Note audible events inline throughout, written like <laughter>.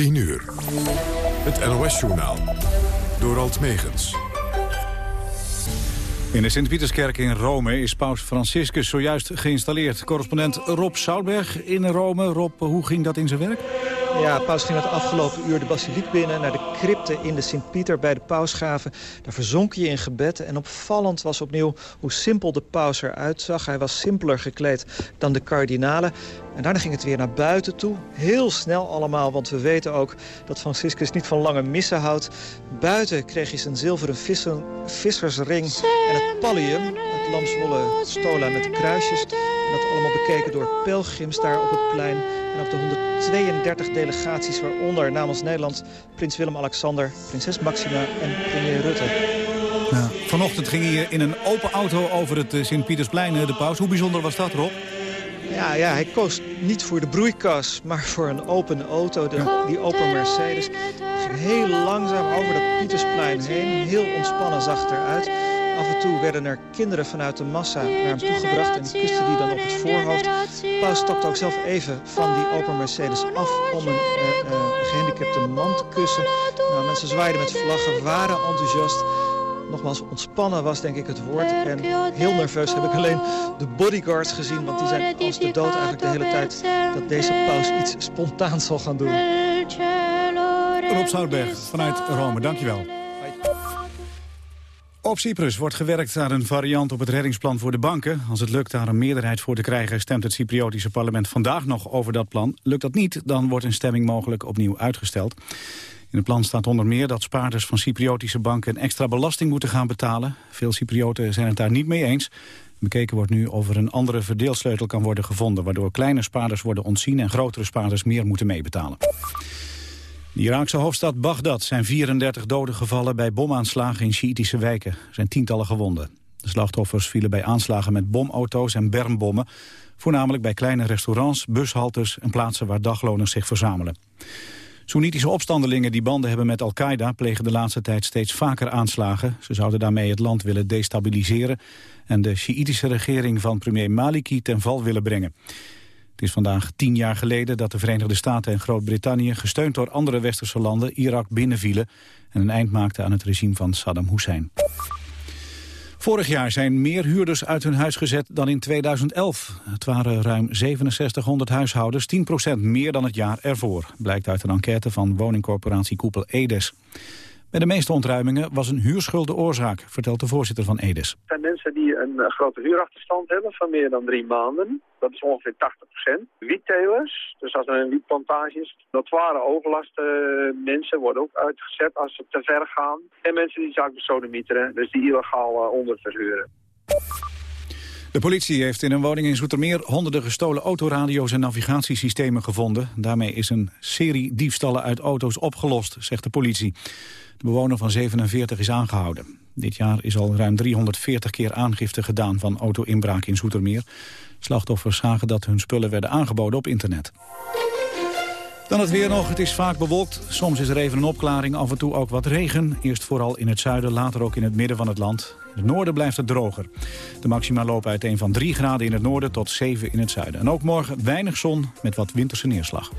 10 uur. Het NOS-journaal. Door Alt Megens. In de Sint-Pieterskerk in Rome is paus Franciscus zojuist geïnstalleerd. Correspondent Rob Soutberg in Rome. Rob, hoe ging dat in zijn werk? Ja, paus ging het afgelopen uur de basiliek binnen... naar de crypte in de Sint-Pieter bij de pausgraven. Daar verzonk je in gebed. En opvallend was opnieuw hoe simpel de paus eruit zag. Hij was simpeler gekleed dan de kardinalen. En daarna ging het weer naar buiten toe. Heel snel allemaal, want we weten ook dat Franciscus niet van lange missen houdt. Buiten kreeg hij zijn zilveren vissen, vissersring en het pallium. Het lamswolle stola met kruisjes. En dat allemaal bekeken door pelgrims daar op het plein. En op de 132 delegaties, waaronder namens Nederland... prins Willem-Alexander, prinses Maxima en premier Rutte. Ja, vanochtend ging hij in een open auto over het eh, Sint-Pietersplein, eh, de paus. Hoe bijzonder was dat, Rob? Ja, ja, hij koos niet voor de broeikas, maar voor een open auto, de, die open Mercedes. Hij ging heel langzaam over dat Pietersplein heen, heel ontspannen zag eruit. Af en toe werden er kinderen vanuit de massa naar hem toegebracht en die kusten die dan op het voorhoofd. Paus stapte ook zelf even van die open Mercedes af om een uh, uh, gehandicapte man te kussen. Nou, mensen zwaaiden met vlaggen, waren enthousiast nogmaals, ontspannen was denk ik het woord. En heel nerveus heb ik alleen de bodyguards gezien. Want die zijn als de dood eigenlijk de hele tijd dat deze paus iets spontaans zal gaan doen. Rob Zoutberg vanuit Rome, dankjewel. Op Cyprus wordt gewerkt aan een variant op het reddingsplan voor de banken. Als het lukt daar een meerderheid voor te krijgen... stemt het Cypriotische parlement vandaag nog over dat plan. Lukt dat niet, dan wordt een stemming mogelijk opnieuw uitgesteld. In het plan staat onder meer dat spaarders van Cypriotische banken... een extra belasting moeten gaan betalen. Veel Cyprioten zijn het daar niet mee eens. Bekeken wordt nu of er een andere verdeelsleutel kan worden gevonden... waardoor kleine spaarders worden ontzien... en grotere spaarders meer moeten meebetalen. De Iraakse hoofdstad Bagdad zijn 34 doden gevallen bij bomaanslagen in Sjiitische wijken. Er zijn tientallen gewonden. De slachtoffers vielen bij aanslagen met bomauto's en bermbommen. Voornamelijk bij kleine restaurants, bushaltes en plaatsen waar dagloners zich verzamelen. Soenitische opstandelingen die banden hebben met Al-Qaeda... plegen de laatste tijd steeds vaker aanslagen. Ze zouden daarmee het land willen destabiliseren... en de Sjiitische regering van premier Maliki ten val willen brengen. Het is vandaag tien jaar geleden dat de Verenigde Staten en Groot-Brittannië... gesteund door andere westerse landen Irak binnenvielen... en een eind maakten aan het regime van Saddam Hussein. Vorig jaar zijn meer huurders uit hun huis gezet dan in 2011. Het waren ruim 6700 huishoudens, 10% meer dan het jaar ervoor. Blijkt uit een enquête van woningcorporatie Koepel Edes. Bij de meeste ontruimingen was een huurschuld de oorzaak, vertelt de voorzitter van Edes. Het zijn mensen die een grote huurachterstand hebben van meer dan drie maanden. Dat is ongeveer 80 procent. Wiettelers, dus als er een wietplantage is. Notoire overlaste mensen worden ook uitgezet als ze te ver gaan. En mensen die zaken besodemieteren, dus die illegaal uh, onderverhuren. De politie heeft in een woning in Zoetermeer honderden gestolen autoradio's en navigatiesystemen gevonden. Daarmee is een serie diefstallen uit auto's opgelost, zegt de politie. De bewoner van 47 is aangehouden. Dit jaar is al ruim 340 keer aangifte gedaan van auto-inbraak in Zoetermeer. Slachtoffers zagen dat hun spullen werden aangeboden op internet. Dan het weer nog. Het is vaak bewolkt. Soms is er even een opklaring, af en toe ook wat regen. Eerst vooral in het zuiden, later ook in het midden van het land. In het noorden blijft het droger. De maxima lopen uiteen van 3 graden in het noorden tot 7 in het zuiden. En ook morgen weinig zon met wat winterse neerslag.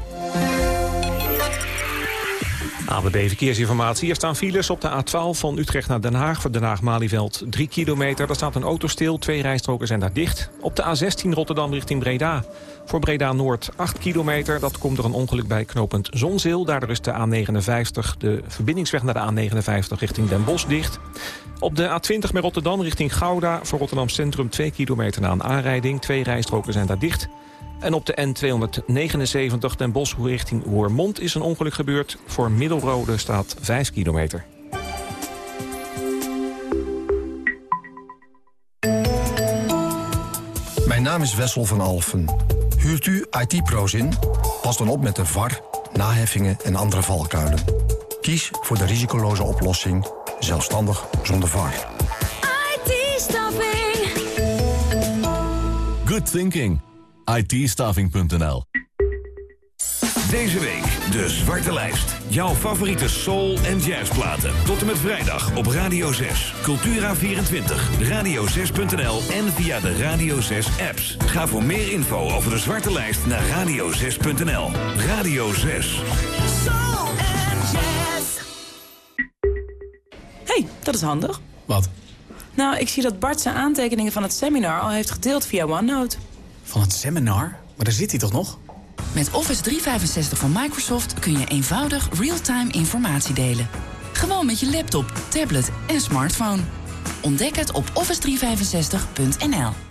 ABB Verkeersinformatie. Er staan files op de A12 van Utrecht naar Den Haag... voor Den Haag-Malieveld 3 kilometer. Daar staat een auto stil, twee rijstroken zijn daar dicht. Op de A16 Rotterdam richting Breda. Voor Breda-Noord 8 kilometer. Dat komt door een ongeluk bij knooppunt Zonzeel. Daardoor is de A59, de verbindingsweg naar de A59 richting Den Bosch dicht. Op de A20 met Rotterdam richting Gouda. Voor Rotterdam Centrum 2 kilometer na een aanrijding. Twee rijstroken zijn daar dicht. En op de N279 Den Bosch richting Roermond is een ongeluk gebeurd. Voor Middelrode staat 5 kilometer. Mijn naam is Wessel van Alfen. Huurt u IT-pro's in? Pas dan op met de VAR, naheffingen en andere valkuilen. Kies voor de risicoloze oplossing, zelfstandig zonder VAR. IT-staffing. Good thinking itstaving.nl. Deze week de Zwarte Lijst. Jouw favoriete soul- en jazzplaten. Tot en met vrijdag op Radio 6. Cultura24, radio6.nl en via de Radio 6 apps. Ga voor meer info over de Zwarte Lijst naar radio6.nl. Radio 6. Soul jazz. hey, dat is handig. Wat? Nou, ik zie dat Bart zijn aantekeningen van het seminar al heeft gedeeld via OneNote. Van het seminar? Maar daar zit hij toch nog? Met Office 365 van Microsoft kun je eenvoudig real-time informatie delen. Gewoon met je laptop, tablet en smartphone. Ontdek het op office365.nl.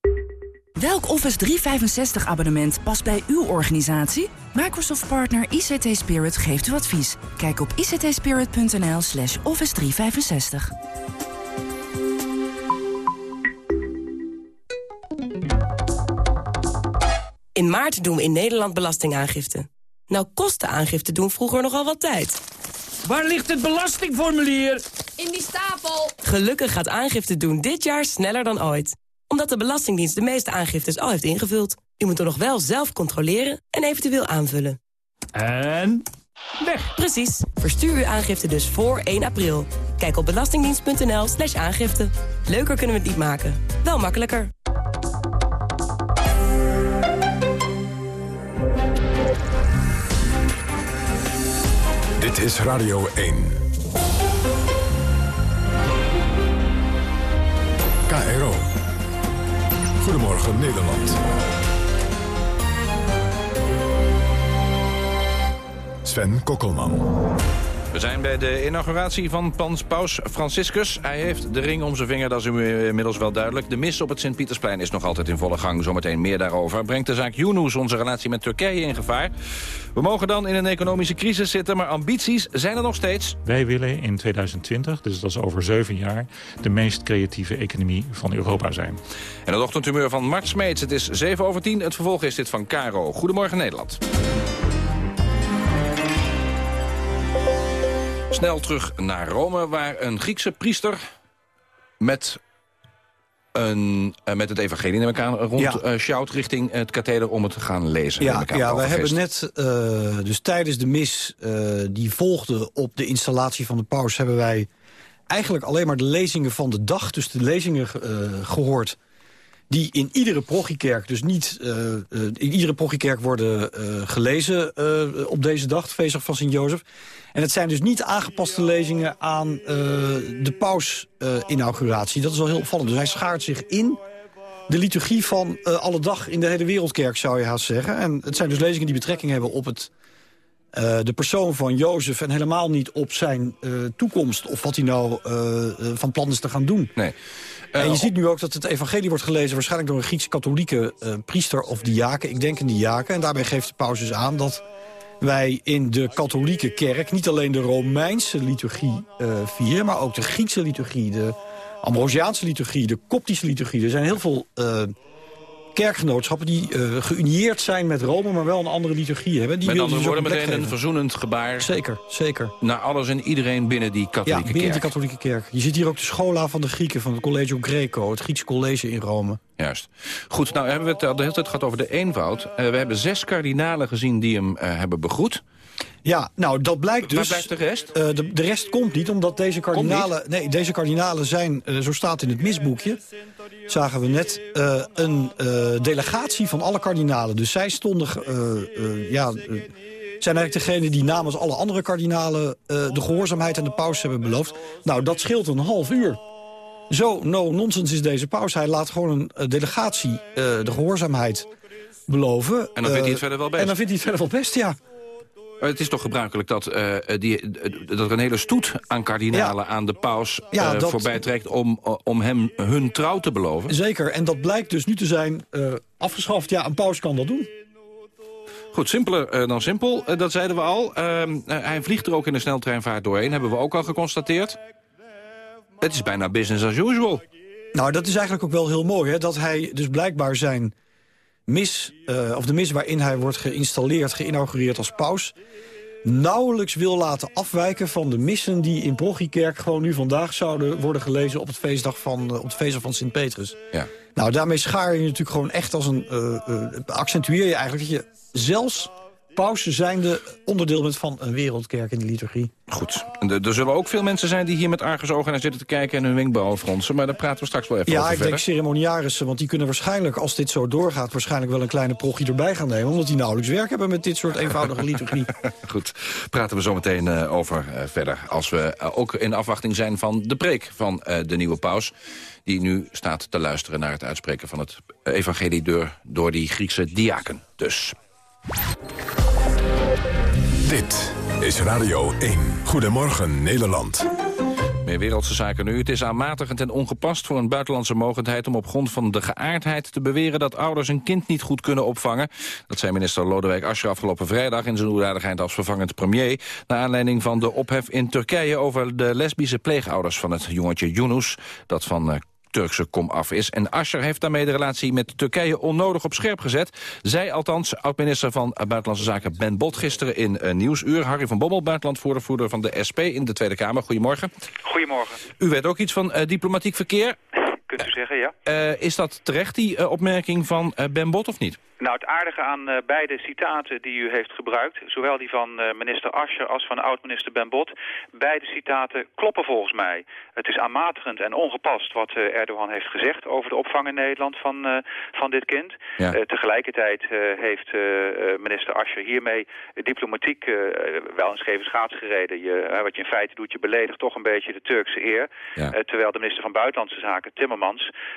Welk Office 365 abonnement past bij uw organisatie? Microsoft partner ICT Spirit geeft u advies. Kijk op ictspirit.nl slash office 365. In maart doen we in Nederland belastingaangifte. Nou kosten aangifte doen vroeger nogal wat tijd. Waar ligt het belastingformulier? In die stapel. Gelukkig gaat aangifte doen dit jaar sneller dan ooit omdat de Belastingdienst de meeste aangiftes al heeft ingevuld. U moet er nog wel zelf controleren en eventueel aanvullen. En weg. Precies. Verstuur uw aangifte dus voor 1 april. Kijk op belastingdienst.nl slash aangifte. Leuker kunnen we het niet maken. Wel makkelijker. Dit is Radio 1. KRO. Goedemorgen Nederland. Sven Kokkelman. We zijn bij de inauguratie van Pans Paus Franciscus. Hij heeft de ring om zijn vinger, dat is inmiddels wel duidelijk. De mis op het Sint-Pietersplein is nog altijd in volle gang. Zometeen meer daarover. Brengt de zaak Yunus onze relatie met Turkije in gevaar? We mogen dan in een economische crisis zitten, maar ambities zijn er nog steeds. Wij willen in 2020, dus dat is over zeven jaar... de meest creatieve economie van Europa zijn. En het ochtendhumeur van Mart Smeets. Het is 7 over 10. Het vervolg is dit van Caro. Goedemorgen Nederland. Snel terug naar Rome, waar een Griekse priester met, een, uh, met het evangelie neem ik aan, rond ja. uh, shout richting het katheder om het te gaan lezen. Ja, ja we hebben net, uh, dus tijdens de mis die volgde op de installatie van de paus... hebben wij eigenlijk alleen maar de lezingen van de dag, dus de lezingen gehoord die in iedere progiekerk, dus niet uh, in iedere progiekerk worden uh, gelezen op deze dag, feestdag van Sint-Jozef. En het zijn dus niet aangepaste lezingen aan de paus-inauguratie. dat is wel heel opvallend. Dus hij schaart zich in de liturgie van alle dag in de hele wereldkerk, zou je haast zeggen. En het zijn dus lezingen die betrekking hebben op het de persoon van Jozef en helemaal niet op zijn toekomst... of wat hij nou van plan is te gaan doen. Nee. En je ziet nu ook dat het evangelie wordt gelezen... waarschijnlijk door een Griekse katholieke priester of diaken. Ik denk een diaken. En daarbij geeft de paus dus aan dat wij in de katholieke kerk... niet alleen de Romeinse liturgie vieren... maar ook de Griekse liturgie, de Ambrosiaanse liturgie... de Koptische liturgie. Er zijn heel veel kerkgenootschappen die uh, geunieerd zijn met Rome... maar wel een andere liturgie hebben. Die met andere dus woorden een meteen een verzoenend gebaar. Zeker, zeker. Naar alles en iedereen binnen die katholieke ja, binnen kerk. de katholieke kerk. Je ziet hier ook de schola van de Grieken, van het Collegio Greco... het Griekse college in Rome. Juist. Goed, nou hebben we het de hele tijd gehad over de eenvoud. Uh, we hebben zes kardinalen gezien die hem uh, hebben begroet. Ja, nou, dat blijkt dus... Waar blijft de rest? Uh, de, de, rest komt niet, omdat deze kardinalen... Nee, deze kardinalen zijn, uh, zo staat in het misboekje... zagen we net, uh, een delegatie van alle kardinalen. Dus zij stonden... ja, zijn eigenlijk degene die namens alle andere kardinalen... de gehoorzaamheid aan de paus hebben beloofd. Nou, dat scheelt een half uur. Zo no-nonsense is deze paus. Hij laat gewoon een delegatie de gehoorzaamheid beloven. En dan vindt hij het verder wel best. En dan vindt hij het verder wel best, ja. Het is toch gebruikelijk dat, uh, die, dat er een hele stoet aan kardinalen ja. aan de paus ja, uh, dat... voorbij trekt... Om, om hem hun trouw te beloven? Zeker, en dat blijkt dus nu te zijn uh, afgeschaft. Ja, een paus kan dat doen. Goed, simpeler dan simpel, dat zeiden we al. Ehm, hij vliegt er ook in de sneltreinvaart doorheen, hebben we ook al geconstateerd. Het is bijna business as usual. Nou, dat is eigenlijk ook wel heel mooi, hè? dat hij dus blijkbaar zijn mis, uh, of de mis waarin hij wordt geïnstalleerd, geïnaugureerd als paus... nauwelijks wil laten afwijken van de missen... die in Brochiekerk gewoon nu vandaag zouden worden gelezen... op het feestdag van, eh, op het feestdag van Sint-Petrus. Ja. Nou, daarmee schaar je natuurlijk gewoon echt als een... eh, eh, accentueer je eigenlijk dat je zelfs pauze zijnde onderdeel bent van een wereldkerk in de liturgie. Goed. Er- zullen ook veel mensen zijn die hier met argusogen naar zitten te kijken... en hun wenkbrauwen fronsen, maar daar praten we straks wel even Ja, over ik denk ceremoniarissen, want die kunnen waarschijnlijk, als dit zo doorgaat... waarschijnlijk wel een kleine prochie erbij gaan nemen... omdat die nauwelijks werk hebben met dit soort eenvoudige liturgie. <laughs> Goed, praten we zo meteen eh, over eh, verder. Als we eh, ook in afwachting zijn van de preek van de nieuwe paus... die nu staat te luisteren naar het uitspreken van het evangelie... door, door die Griekse diaken. Dus... Dit is Radio 1. Goedemorgen Nederland. Meer wereldse zaken nu. Het is aanmatigend en ongepast voor een buitenlandse mogendheid... om op grond van de geaardheid te beweren dat ouders een kind niet goed kunnen opvangen. Dat zei minister Lodewijk Asscher afgelopen vrijdag... in zijn hoedanigheid als vervangend premier... naar aanleiding van de ophef in Turkije over de lesbische pleegouders van het jongetje Yunus... dat van eh, Turkse komaf is. En Asscher heeft daarmee de relatie met Turkije onnodig op scherp gezet. Zij althans, oud-minister van Buitenlandse Zaken Ben Bot gisteren in een Nieuwsuur. Harry van Bommel, buitenlandvoerder van de SP in de Tweede Kamer. Goedemorgen. Goedemorgen. U weet ook iets van eh, diplomatiek verkeer. Kunt u zeggen, ja? Eh, is dat terecht, die eh, opmerking van eh, Ben Bot, of niet? Nou, het aardige aan beide citaten die u heeft gebruikt... zowel die van minister Ascher als van oud-minister Ben Bot... beide citaten kloppen volgens mij. Het is aanmatigend en ongepast wat Erdogan heeft gezegd... over de opvang in Nederland van, van dit kind. Ja. Tegelijkertijd heeft minister Ascher hiermee diplomatiek wel een scheve schaats gereden. Je, wat je in feite doet, je beledigt toch een beetje de Turkse eer. Ja. Terwijl de minister van Buitenlandse Zaken, Timmermans,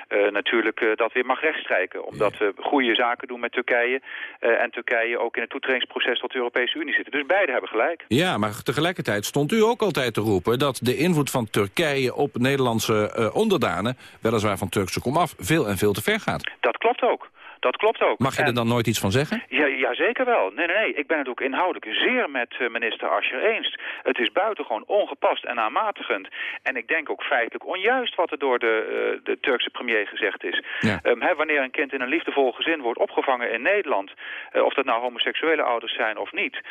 eh, natuurlijk eh, dat weer mag rechtstrijken. Omdat we goede zaken doen met Turkije. eh, en Turkije ook in het toetredingsproces tot de Europese Unie zitten. Dus beide hebben gelijk. Ja, maar tegelijkertijd stond u ook altijd te roepen... dat de invloed van Turkije op Nederlandse onderdanen... weliswaar van Turkse komaf, veel en veel te ver gaat. Dat klopt ook. Dat klopt ook. Mag je er dan nooit iets van zeggen? Ja, ja, zeker wel. Nee, nee, nee. Ik ben het ook inhoudelijk zeer met eh, minister Ascher eens. Het is buitengewoon ongepast en aanmatigend. En ik denk ook feitelijk onjuist wat er door de, eh, de Turkse premier gezegd is. Ja. Ehm, hè, wanneer een kind in een liefdevol gezin wordt opgevangen in Nederland... eh, of dat nou homoseksuele ouders zijn of niet...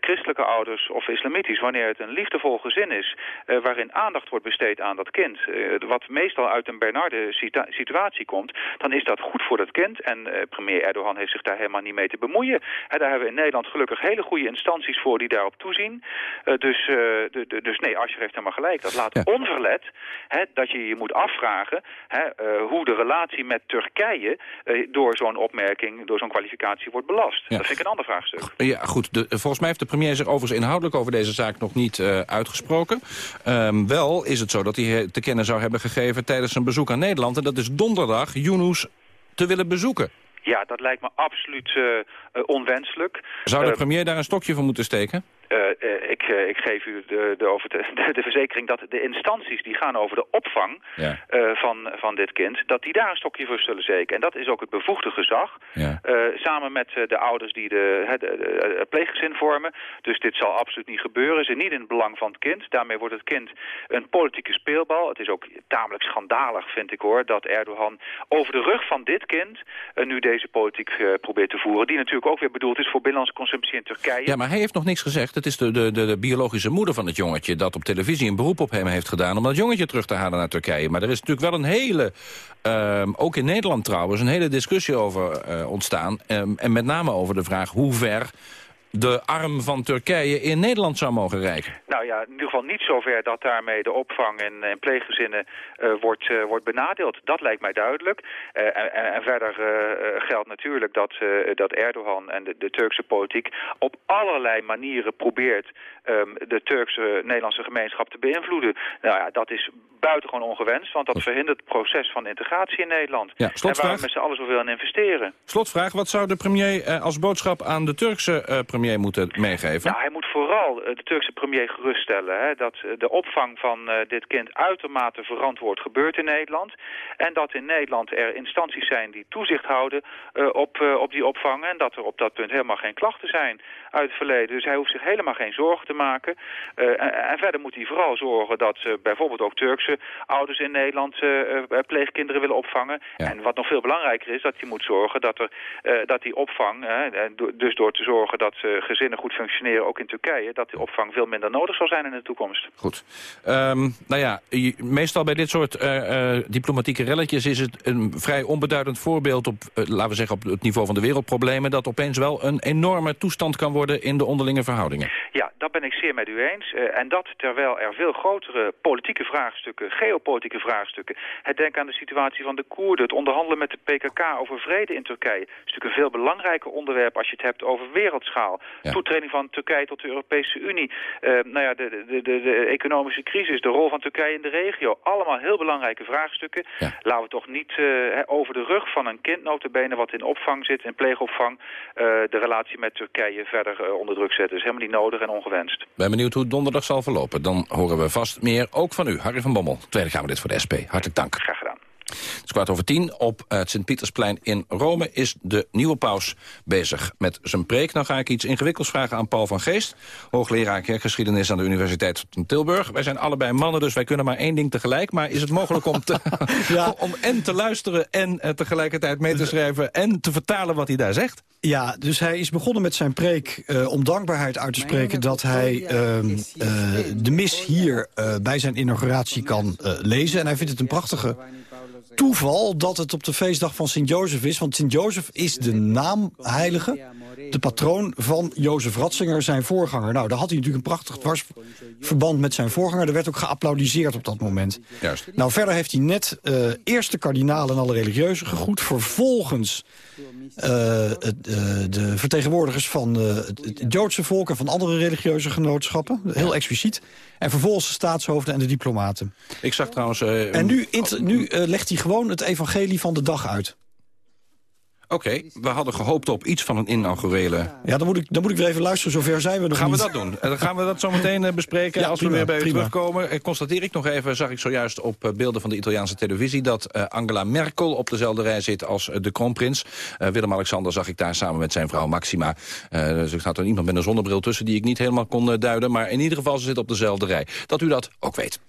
christelijke ouders of islamitisch... wanneer het een liefdevol gezin is... waarin aandacht wordt besteed aan dat kind... wat meestal uit een Bernarde situa- situatie komt... dan is dat goed voor dat kind. En premier Erdogan heeft zich daar helemaal niet mee te bemoeien. Daar hebben we in Nederland gelukkig hele goede instanties voor... die daarop toezien. Eh, dus, eh, de, de- dus nee, Asscher heeft helemaal gelijk. Dat laat onverlet hè, dat je je moet afvragen... Hè, eh, hoe de relatie met Turkije... eh, door zo'n opmerking, door zo'n kwalificatie wordt belast. Ja. Dat vind ik een ander vraagstuk. Ja, goed. De, volgens mij heeft de premier zich overigens inhoudelijk over deze zaak nog niet eh, uitgesproken. Ehm, wel is het zo dat hij te kennen zou hebben gegeven tijdens zijn bezoek aan Nederland. En dat is donderdag Yunus te willen bezoeken. Ja, dat lijkt me absoluut eh, eh, onwenselijk. Zou de Eh, premier daar een stokje voor moeten steken? Eh, eh, ik, eh, ik geef u de, de, over de, <laughs> verzekering dat de instanties die gaan over de opvang Ja. van, van dit kind, dat die daar een stokje voor zullen steken. En dat is ook het bevoegde gezag, Ja. samen met de ouders die de, het pleeggezin vormen. Dus dit zal absoluut niet gebeuren. Het is niet in het belang van het kind. Daarmee wordt het kind een politieke speelbal. Het is ook tamelijk schandalig, vind ik hoor, dat Erdogan over de rug van dit kind nu deze politiek probeert te voeren. Die natuurlijk ook weer bedoeld is voor binnenlandse consumptie in Turkije. Ja, maar hij heeft nog niks gezegd. Het is de, de, de, de biologische moeder van het jongetje... dat op televisie een beroep op hem heeft gedaan... om dat jongetje terug te halen naar Turkije. Maar er is natuurlijk wel een hele, ehm, ook in Nederland trouwens... een hele discussie over eh, ontstaan. Ehm, en met name over de vraag hoe ver de arm van Turkije in Nederland zou mogen reiken. Nou ja, in ieder geval niet zover dat daarmee de opvang en, en pleeggezinnen eh, wordt, eh, wordt benadeeld. Dat lijkt mij duidelijk. Eh, en, en- verder geldt natuurlijk dat, dat Erdogan en de, de Turkse politiek op allerlei manieren probeert ehm, de Turkse-Nederlandse gemeenschap te beïnvloeden. Nou ja, dat is buitengewoon ongewenst, want dat verhindert het proces van integratie in Nederland. Ja, en waar we met z'n allen zoveel in investeren. Slotvraag, wat zou de premier als boodschap aan de Turkse eh, premier moeten meegeven? Nou, hij moet vooral eh, de Turkse premier geruststellen... Hè, dat eh, de opvang van eh, dit kind uitermate verantwoord gebeurt in Nederland. En dat in Nederland er instanties zijn die toezicht houden op, op die opvang. En dat er op dat punt helemaal geen klachten zijn uit het verleden. Dus hij hoeft zich helemaal geen zorgen te maken. En, en verder moet hij vooral zorgen dat bijvoorbeeld ook Turkse ouders in Nederland pleegkinderen willen opvangen. En wat nog veel belangrijker is, dat hij moet zorgen dat, er, dat die opvang, dus door te zorgen dat, gezinnen goed functioneren, ook in Turkije, dat de opvang veel minder nodig zal zijn in de toekomst. Goed. Ehm, nou ja, meestal bij dit soort diplomatieke relletjes is het een vrij onbeduidend voorbeeld op, laten we zeggen, op het niveau van de wereldproblemen, dat opeens wel een enorme toestand kan worden in de onderlinge verhoudingen. Ja, dat ben ik zeer met u eens. en dat terwijl er veel grotere politieke vraagstukken, geopolitieke vraagstukken, het denken aan de situatie van de Koerden, het onderhandelen met de PKK over vrede in Turkije, is natuurlijk een veel belangrijker onderwerp als je het hebt over wereldschaal. Toetreding van Turkije tot de Europese Unie, uh, nou ja, de, de, de, de, economische crisis, de rol van Turkije in de regio. Allemaal heel belangrijke vraagstukken. Laten we toch niet uh, over de rug van een kind notabene wat in opvang zit, in pleegopvang, uh, de relatie met Turkije verder onder druk zetten. Dat is helemaal niet nodig en ongewenst. Ben benieuwd hoe donderdag zal verlopen. Dan horen we vast meer, ook van u, Harry van Bommel, Tweede Kamerlid voor de SP. Hartelijk dank. Graag gedaan. Het is kwart over tien. Op het Sint-Pietersplein in Rome is de nieuwe paus bezig met zijn preek. Nou ga ik iets ingewikkelds vragen aan Paul van Geest. Hoogleraar kerkgeschiedenis aan de Universiteit van Tilburg. Wij zijn allebei mannen, dus wij kunnen maar één ding tegelijk. Maar is het mogelijk om, te, <laughs> ja. om en te luisteren en uh, tegelijkertijd mee te schrijven... en te vertalen wat hij daar zegt? Ja, dus hij is begonnen met zijn preek uh, om dankbaarheid uit te spreken... dat hij uh, de mis hier bij zijn inauguratie kan lezen. En hij vindt het een prachtige toeval dat het op de feestdag van Sint-Jozef is. Want Sint-Jozef is de naamheilige, de patroon van Jozef Ratzinger, zijn voorganger. Nou, daar had hij natuurlijk een prachtig dwarsverband met zijn voorganger. Er werd ook geapplaudiseerd op dat moment. Juist. Nou, verder heeft hij net uh, eerst de kardinalen en alle religieuzen gegroet. Vervolgens uh, de vertegenwoordigers van het, Joodse volk... en van andere religieuze genootschappen. Heel expliciet. En vervolgens de staatshoofden en de diplomaten. Ik zag trouwens... Uh, en nu, nu uh, legt hij gewoon het evangelie van de dag uit. Oké, okay, we hadden gehoopt op iets van een inaugurele... Ja, dan moet ik, dan moet ik weer even luisteren, zover zijn we nog gaan niet. we dat doen. Dan gaan we dat zo meteen uh, bespreken ja, als prima, we weer bij u terugkomen. Constateer ik nog even, zag ik zojuist op beelden van de Italiaanse televisie... dat Angela Merkel op dezelfde rij zit als de kroonprins. Willem-Alexander zag ik daar samen met zijn vrouw Maxima. dus er staat er iemand met een zonnebril tussen die ik niet helemaal kon duiden. Maar in ieder geval, ze zit op dezelfde rij. Dat u dat ook weet.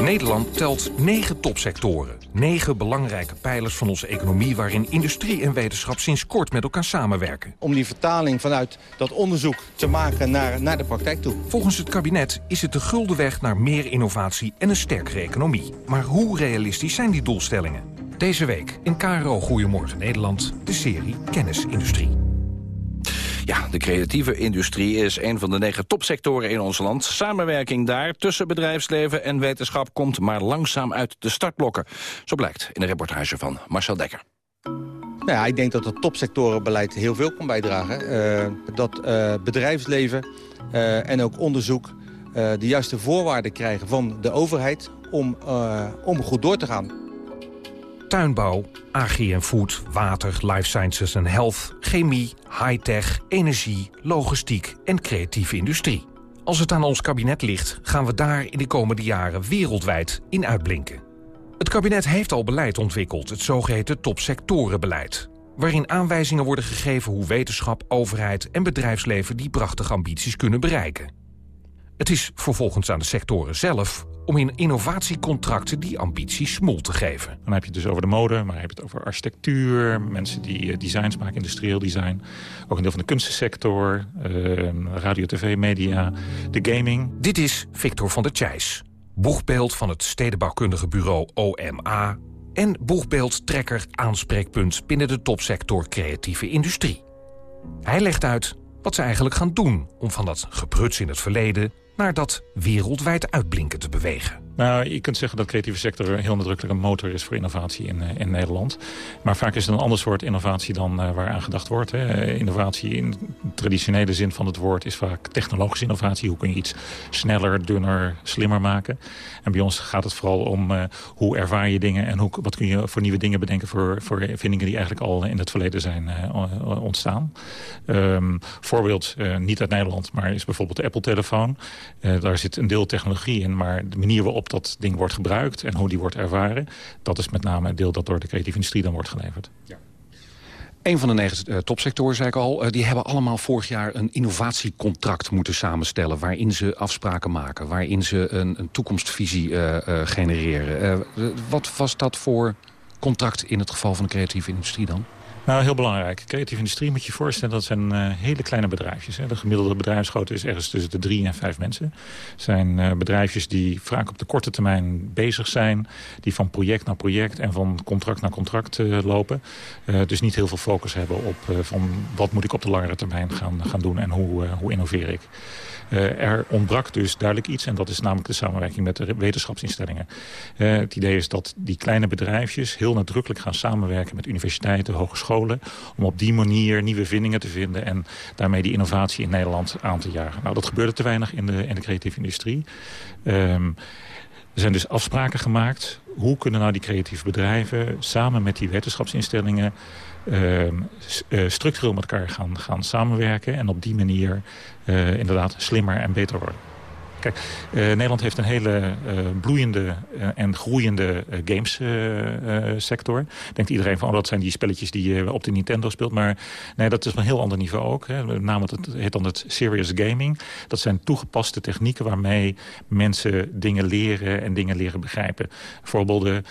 Nederland telt negen topsectoren. Negen belangrijke pijlers van onze economie... waarin industrie en wetenschap sinds kort met elkaar samenwerken. Om die vertaling vanuit dat onderzoek te maken naar, naar de praktijk toe. Volgens het kabinet is het de gulden weg naar meer innovatie en een sterkere economie. Maar hoe realistisch zijn die doelstellingen? Deze week in KRO Goedemorgen Nederland, de serie Kennisindustrie. Ja, de creatieve industrie is een van de negen topsectoren in ons land. Samenwerking daar tussen bedrijfsleven en wetenschap komt maar langzaam uit de startblokken. Zo blijkt in een reportage van Marcel Dekker. Nou ja, ik denk dat het topsectorenbeleid heel veel kan bijdragen. Uh, dat uh, bedrijfsleven uh, en ook onderzoek de juiste voorwaarden krijgen van de overheid om, om goed door te gaan tuinbouw, agri en food, water, life sciences en health... chemie, high-tech, energie, logistiek en creatieve industrie. Als het aan ons kabinet ligt, gaan we daar in de komende jaren wereldwijd in uitblinken. Het kabinet heeft al beleid ontwikkeld, het zogeheten topsectorenbeleid... waarin aanwijzingen worden gegeven hoe wetenschap, overheid en bedrijfsleven... die prachtige ambities kunnen bereiken. Het is vervolgens aan de sectoren zelf om in innovatiecontracten die ambitie smol te geven. Dan heb je het dus over de mode, maar heb je het over architectuur... mensen die designs maken, industrieel design. Ook een deel van de kunstensector, uh, radio, tv, media, de gaming. Dit is Victor van der Tjijs, boegbeeld van het stedenbouwkundige bureau OMA... en boegbeeldtrekker aanspreekpunt binnen de topsector creatieve industrie. Hij legt uit wat ze eigenlijk gaan doen om van dat gepruts in het verleden naar dat wereldwijd uitblinken te bewegen. Nou, je kunt zeggen dat de creatieve sector heel nadrukkelijk een motor is voor innovatie in, eh, in Nederland. Maar vaak is het een ander soort innovatie dan uh, waar aan gedacht wordt. Hè. Eh, innovatie in de traditionele zin van het woord is vaak technologische innovatie. Hoe kun je iets sneller, dunner, slimmer maken? En bij ons gaat het vooral om uh, hoe ervaar je dingen en hoe, wat kun je voor nieuwe dingen bedenken voor, voor vindingen die eigenlijk al in het verleden zijn ontstaan. Um, voorbeeld, niet uit Nederland, maar is bijvoorbeeld de Apple-telefoon. daar zit een deel technologie in, maar de manier waarop dat ding wordt gebruikt en hoe die wordt ervaren... dat is met name het deel dat door de creatieve industrie dan wordt geleverd. Ja. Een van de negen uh, topsectoren, zei ik al, uh, die hebben allemaal vorig jaar een innovatiecontract moeten samenstellen. Waarin ze afspraken maken, waarin ze een, een toekomstvisie uh, genereren. wat was dat voor contract in het geval van de creatieve industrie dan? Nou, heel belangrijk. Creatieve industrie moet je voorstellen, dat zijn uh, hele kleine bedrijfjes. Hè. De gemiddelde bedrijfsgrootte is ergens tussen de drie en vijf mensen. Het zijn uh, bedrijfjes die vaak op de korte termijn bezig zijn. Die van project naar project en van contract naar contract uh, lopen. dus niet heel veel focus hebben op van wat moet ik op de langere termijn gaan, gaan doen en hoe, hoe innoveer ik. Uh, er ontbrak dus duidelijk iets en dat is namelijk de samenwerking met de wetenschapsinstellingen. Uh, het idee is dat die kleine bedrijfjes heel nadrukkelijk gaan samenwerken met universiteiten, hogescholen, om op die manier nieuwe vindingen te vinden en daarmee die innovatie in Nederland aan te jagen. Nou, dat gebeurde te weinig in de, de creatieve industrie. Um, er zijn dus afspraken gemaakt. Hoe kunnen nou die creatieve bedrijven samen met die wetenschapsinstellingen structureel met elkaar gaan, gaan samenwerken... en op die manier uh, inderdaad slimmer en beter worden. Kijk, uh, Nederland heeft een hele uh, bloeiende uh, en groeiende gamessector. Denkt iedereen van, oh, dat zijn die spelletjes die je op de Nintendo speelt. Maar nee, dat is op een heel ander niveau ook. Hè. Namelijk, het heet dan het serious gaming. Dat zijn toegepaste technieken waarmee mensen dingen leren en dingen leren begrijpen. Voorbeelden,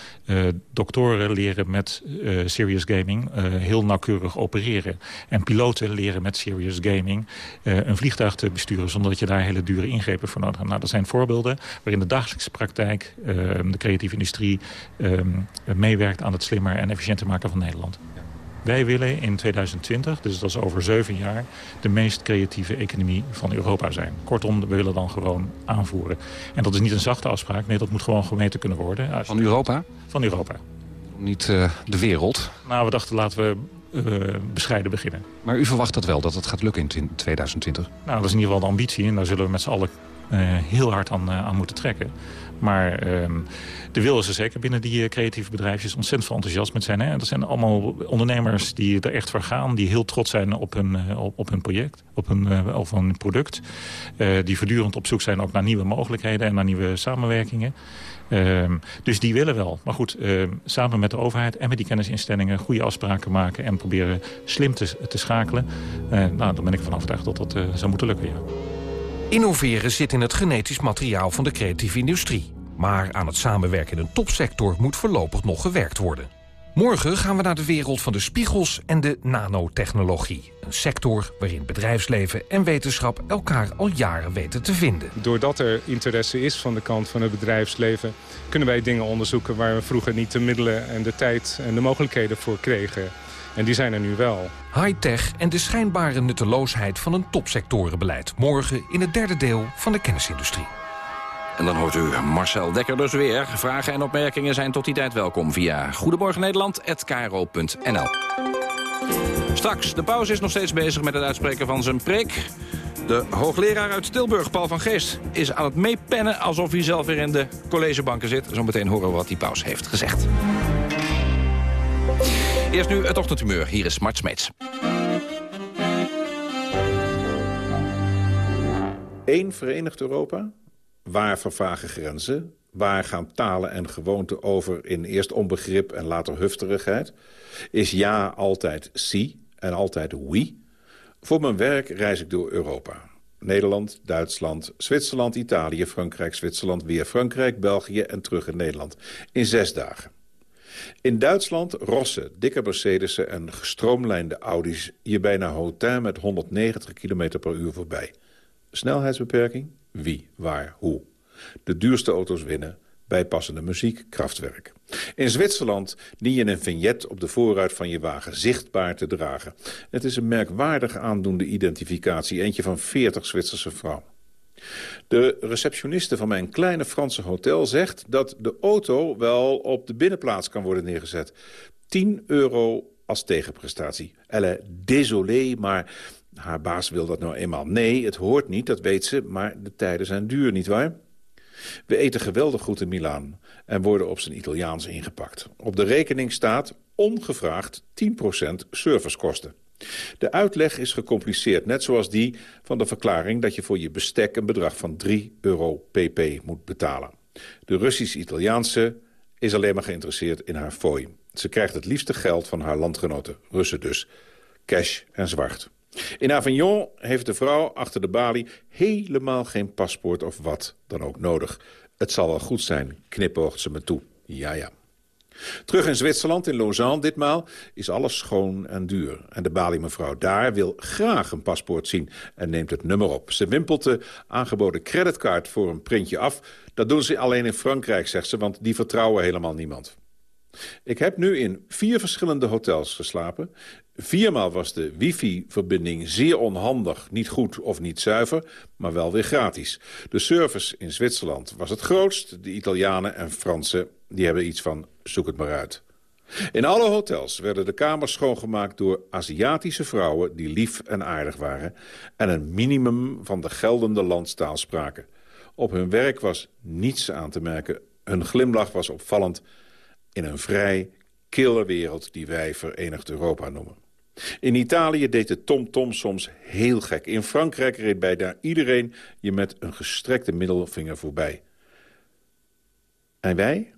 doktoren leren met serious gaming heel nauwkeurig opereren. En piloten leren met serious gaming een vliegtuig te besturen... zonder dat je daar hele dure ingrepen voor nodig nou, dat zijn voorbeelden waarin de dagelijkse praktijk... Uh, de creatieve industrie uh, meewerkt aan het slimmer en efficiënter maken van Nederland. Wij willen in 2020, dus dat is over zeven jaar... de meest creatieve economie van Europa zijn. Kortom, we willen dan gewoon aanvoeren. En dat is niet een zachte afspraak. Nee, dat moet gewoon gemeten kunnen worden. Van Europa? Van Europa. Niet uh, de wereld? Nou, we dachten laten we uh, bescheiden beginnen. Maar u verwacht dat wel, dat het gaat lukken in 2020? Nou, dat is in ieder geval de ambitie. En daar zullen we met z'n allen heel hard aan, uh, aan moeten trekken. Maar uh, de wil is er zeker binnen die creatieve bedrijfjes ontzettend veel enthousiast met zijn. Hè? Dat zijn allemaal ondernemers die er echt voor gaan. Die heel trots zijn op hun, op, op hun project, op hun, of hun product. die voortdurend op zoek zijn ook naar nieuwe mogelijkheden en naar nieuwe samenwerkingen. Uh, dus die willen wel. Maar goed, uh, samen met de overheid en met die kennisinstellingen... goede afspraken maken en proberen slim te, te schakelen. Nou, dan ben ik van overtuigd dat dat zou moeten lukken, ja. Innoveren zit in het genetisch materiaal van de creatieve industrie. Maar aan het samenwerken in een topsector moet voorlopig nog gewerkt worden. Morgen gaan we naar de wereld van de spiegels en de nanotechnologie. Een sector waarin bedrijfsleven en wetenschap elkaar al jaren weten te vinden. Doordat er interesse is van de kant van het bedrijfsleven... kunnen wij dingen onderzoeken waar we vroeger niet de middelen en de tijd en de mogelijkheden voor kregen. En die zijn er nu wel. High-tech en de schijnbare nutteloosheid van een topsectorenbeleid. Morgen in het derde deel van de kennisindustrie. En dan hoort u Marcel Dekker dus weer. Vragen en opmerkingen zijn tot die tijd welkom via goedemorgennederland.nl. Straks, de pauze is nog steeds bezig met het uitspreken van zijn preek. De hoogleraar uit Tilburg, Paul van Geest, is aan het meepennen... alsof hij zelf weer in de collegebanken zit. Zometeen horen we wat die paus heeft gezegd. Eerst nu het ochtendhumeur. Hier is Mart Smeets. Eén verenigd Europa? Waar vervagen grenzen? Waar gaan talen en gewoonten over in eerst onbegrip en later hufterigheid? Is ja altijd si en altijd oui? Voor mijn werk reis ik door Europa. Nederland, Duitsland, Zwitserland, Italië, Frankrijk, Zwitserland... weer Frankrijk, België en terug in Nederland. In zes dagen. In Duitsland rossen, dikke Mercedes'en en gestroomlijnde Audi's... je bijna hotel met 190 km per uur voorbij. Snelheidsbeperking? Wie, waar, hoe? De duurste auto's winnen, bijpassende muziek, krachtwerk. In Zwitserland dien je een vignet op de voorruit van je wagen zichtbaar te dragen. Het is een merkwaardig aandoende identificatie, eentje van 40 Zwitserse vrouwen. De receptioniste van mijn kleine Franse hotel zegt dat de auto wel op de binnenplaats kan worden neergezet. 10 euro als tegenprestatie. Elle est désolée, maar haar baas wil dat nou eenmaal. Nee, het hoort niet, dat weet ze, maar de tijden zijn duur, nietwaar? We eten geweldig goed in Milaan en worden op zijn Italiaans ingepakt. Op de rekening staat ongevraagd 10% servicekosten. De uitleg is gecompliceerd, net zoals die van de verklaring... dat je voor je bestek een bedrag van 3 euro pp moet betalen. De Russisch-Italiaanse is alleen maar geïnteresseerd in haar fooi. Ze krijgt het liefste geld van haar landgenoten, Russen dus. Cash en zwart. In Avignon heeft de vrouw achter de balie helemaal geen paspoort of wat dan ook nodig. Het zal wel goed zijn, knipoogt ze me toe. Ja, ja. Terug in Zwitserland, in Lausanne ditmaal, is alles schoon en duur. En de Bali-mevrouw daar wil graag een paspoort zien en neemt het nummer op. Ze wimpelt de aangeboden creditcard voor een printje af. Dat doen ze alleen in Frankrijk, zegt ze, want die vertrouwen helemaal niemand. Ik heb nu in vier verschillende hotels geslapen. Viermaal was de wifi-verbinding zeer onhandig, niet goed of niet zuiver, maar wel weer gratis. De service in Zwitserland was het grootst. De Italianen en Fransen die hebben iets van zoek het maar uit. In alle hotels werden de kamers schoongemaakt door Aziatische vrouwen... die lief en aardig waren en een minimum van de geldende landstaal spraken. Op hun werk was niets aan te merken. Hun glimlach was opvallend in een vrij, kille wereld die wij Verenigd Europa noemen. In Italië deed de TomTom soms heel gek. In Frankrijk reed bijna iedereen je met een gestrekte middelvinger voorbij. En wij?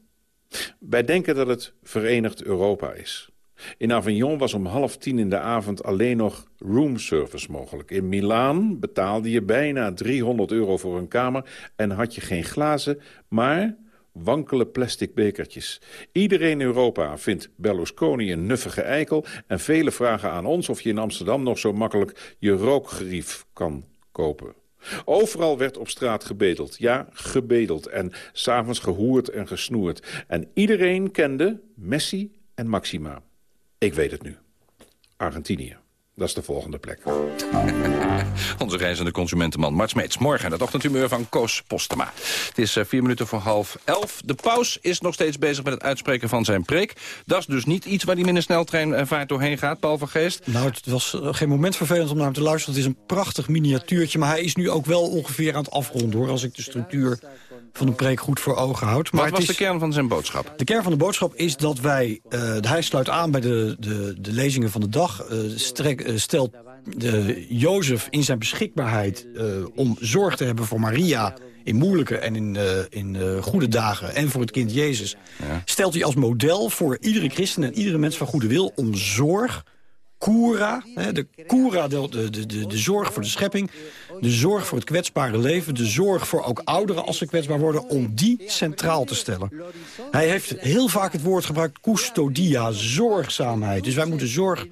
Wij denken dat het Verenigd Europa is. In Avignon was om half tien in de avond alleen nog roomservice mogelijk. In Milaan betaalde je bijna 300 euro voor een kamer... en had je geen glazen, maar wankele plastic bekertjes. Iedereen in Europa vindt Berlusconi een nuffige eikel... en velen vragen aan ons of je in Amsterdam nog zo makkelijk je rookgerief kan kopen. Overal werd op straat gebedeld. Ja, gebedeld. En s'avonds gehoerd en gesnoerd. En iedereen kende Messi en Maxima. Ik weet het nu. Argentinië. Dat is de volgende plek. <laughs> Onze reizende consumentenman Mart Smeets. Morgen het ochtendhumeur van Koos Postema. Het is uh, vier minuten voor half elf. De paus is nog steeds bezig met het uitspreken van zijn preek. Dat is dus niet iets waar een sneltrein uh, vaart doorheen gaat, Paul van Geest. Nou, het was uh, geen moment vervelend om naar hem te luisteren. Het is een prachtig miniatuurtje, maar hij is nu ook wel ongeveer aan het afronden, hoor. Als ik de structuur van de preek goed voor ogen houd. Maar Wat was is, de kern van zijn boodschap? De kern van de boodschap is dat wij... hij sluit aan bij de, de, de lezingen van de dag. Strek, stelt de Jozef in zijn beschikbaarheid om zorg te hebben voor Maria in moeilijke en in, uh, in uh, goede dagen en voor het kind Jezus... Ja. stelt hij als model voor iedere christen en iedere mens van goede wil... om zorg Cura, de Cura, de, de, de, de zorg voor de schepping... de zorg voor het kwetsbare leven... de zorg voor ook ouderen als ze kwetsbaar worden... om die centraal te stellen. Hij heeft heel vaak het woord gebruikt custodia, zorgzaamheid. Dus wij moeten zorg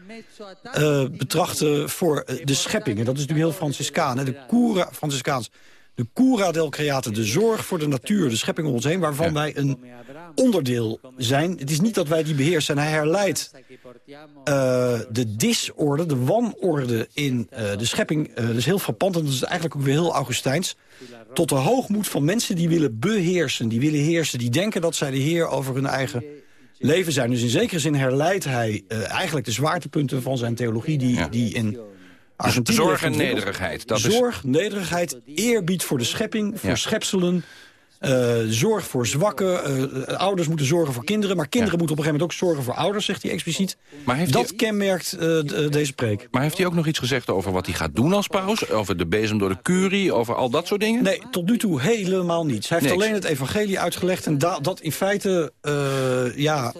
uh, betrachten voor de schepping. En dat is natuurlijk heel Franciscaan. Hè? De Cura, Franciscaans de cura del create, de zorg voor de natuur, de schepping om ons heen... waarvan ja. wij een onderdeel zijn. Het is niet dat wij die beheersen. Hij herleidt uh, de disorde, de wanorde in uh, de schepping. Uh, dat is heel frappant en dat is eigenlijk ook weer heel Augustijns. Tot de hoogmoed van mensen die willen beheersen, die willen heersen... die denken dat zij de heer over hun eigen leven zijn. Dus in zekere zin herleidt hij eigenlijk de zwaartepunten van zijn theologie... die, ja. die in dus zorg en nederigheid. Dat zorg, is... nederigheid, eerbied voor de schepping, voor ja. schepselen... Uh, zorg voor zwakken. Uh, ouders moeten zorgen voor kinderen. Maar kinderen ja. moeten op een gegeven moment ook zorgen voor ouders, zegt hij expliciet. Maar heeft dat kenmerkt uh, deze preek. Maar heeft hij ook nog iets gezegd over wat hij gaat doen als paus? Over de bezem door de curie, over al dat soort dingen? Nee, tot nu toe helemaal niets. Hij heeft Niks. alleen het evangelie uitgelegd. En da dat in feite ja,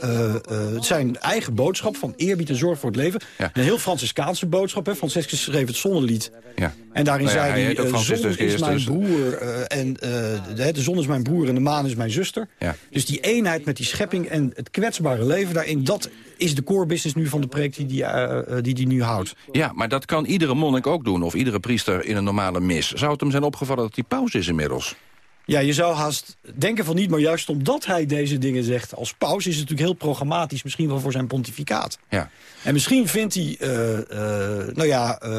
zijn eigen boodschap van eerbied en zorg voor het leven. Ja. Een heel Franciscaanse boodschap. Hè. Franciscus schreef het zonnelied. Ja. En daarin nou zei hij, hij zon is mijn broer en de, de zon is mijn broer en de maan is mijn zuster. Ja. Dus die eenheid met die schepping en het kwetsbare leven daarin... dat is de core business nu van de preek die die, uh, die, die nu houdt. Ja, maar dat kan iedere monnik ook doen, of iedere priester in een normale mis. Zou het hem zijn opgevallen dat hij pauze is inmiddels? Ja, je zou haast denken van niet, maar juist omdat hij deze dingen zegt als paus... is het natuurlijk heel programmatisch, misschien wel voor zijn pontificaat. Ja. En misschien vindt hij uh, uh, nou ja, uh,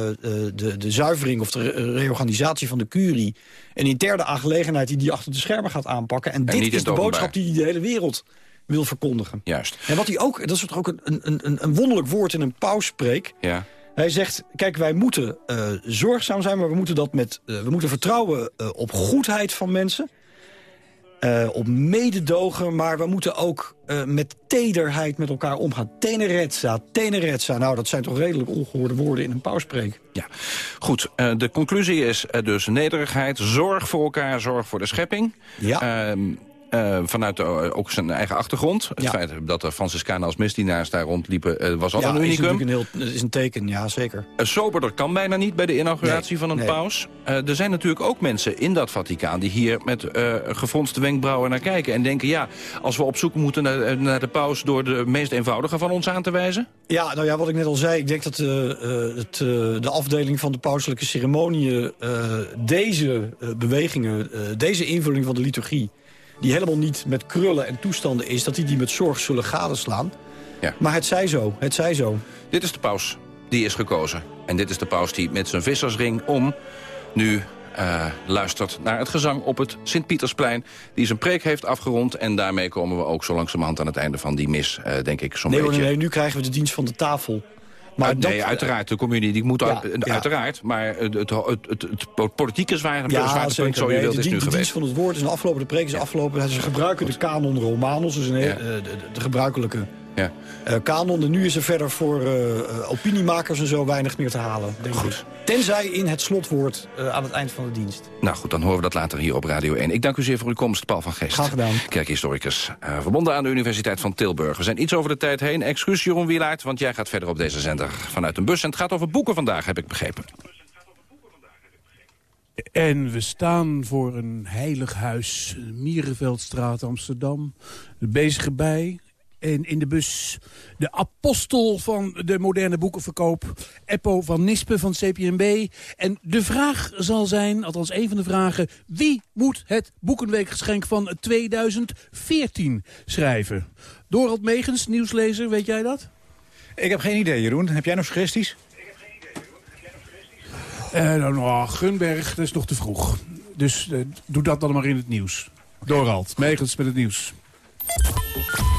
de, de zuivering of de reorganisatie van de curie... een interne aangelegenheid die hij achter de schermen gaat aanpakken. En, en dit is de boodschap die hij de hele wereld wil verkondigen. Juist. En wat hij ook, dat is toch ook een, een, een, een wonderlijk woord in een pauspreek... Ja. Hij zegt, kijk, wij moeten uh, zorgzaam zijn, maar we moeten, dat met, uh, we moeten vertrouwen uh, op goedheid van mensen. op mededogen, maar we moeten ook met tederheid met elkaar omgaan. Tenerezza, tenerezza. Nou, dat zijn toch redelijk ongehoorde woorden in een pauspreek. Ja, goed. de conclusie is dus nederigheid, zorg voor elkaar, zorg voor de schepping. Ja. Uh, vanuit de, uh, ook zijn eigen achtergrond. Het Ja. feit dat de Franciscanen als misdienaars daar rondliepen... uh, was al ja, een is unicum. natuurlijk een heel, is een teken, ja zeker. Uh, soberder kan bijna niet bij de inauguratie Nee, van een nee. paus. Er zijn natuurlijk ook mensen in dat Vaticaan... die hier met gefronste wenkbrauwen naar kijken. En denken, ja, als we op zoek moeten naar, naar de paus... door de meest eenvoudige van ons aan te wijzen? Ja, nou ja, wat ik net al zei, ik denk dat het, de afdeling van de pauselijke ceremoniën... uh, deze bewegingen, deze invulling van de liturgie... die helemaal niet met krullen en toestanden is... dat die die met zorg zullen gadeslaan. Ja. Maar het zij zo, het zij zo. Dit is de paus die is gekozen. En dit is de paus die met zijn vissersring om nu uh, luistert naar het gezang op het Sint-Pietersplein... die zijn preek heeft afgerond. En daarmee komen we ook zo langzamerhand aan het einde van die mis, uh, denk ik, zo'n nee, beetje. Nee, nee, nu krijgen we de dienst van de tafel. Maar uh, nee, uiteraard. De communie die moet ja, uit, ja. uiteraard. Maar het, het, het, het politieke zwaar, ja, zwaartepunt, zo je wilt, de, is nu geweest. De dienst van het woord is een afgelopen, de preek is afgelopen. Ze gebruiken de kanon Romanus, dus een, de, de, de gebruikelijke ja. uh, kanon. En nu is er verder voor uh, opiniemakers en zo weinig meer te halen. Denk goed. Ik. Tenzij in het slotwoord uh, aan het eind van de dienst. Nou goed, dan horen we dat later hier op Radio 1. Ik dank u zeer voor uw komst, Paul van Geest. Graag gedaan. Kerkhistoricus, uh, verbonden aan de Universiteit van Tilburg. We zijn iets over de tijd heen. Excuus Jeroen Wielaert, want jij gaat verder op deze zender vanuit een bus. En het gaat over boeken vandaag, heb ik begrepen. En we staan voor een heilig huis, Mierenveldstraat, Amsterdam. De bezige bij, en in de bus de apostel van de moderne boekenverkoop... Eppo van Nispen van CPNB. En de vraag zal zijn, althans een van de vragen... wie moet het Boekenweekgeschenk van 2014 schrijven? Dorald Megens, nieuwslezer, weet jij dat? Ik heb geen idee, Jeroen. Heb jij nog suggesties? Uh, nou, nou, Gunberg, dat is nog te vroeg. Dus uh, doe dat dan maar in het nieuws. Dorald, Megens met het nieuws.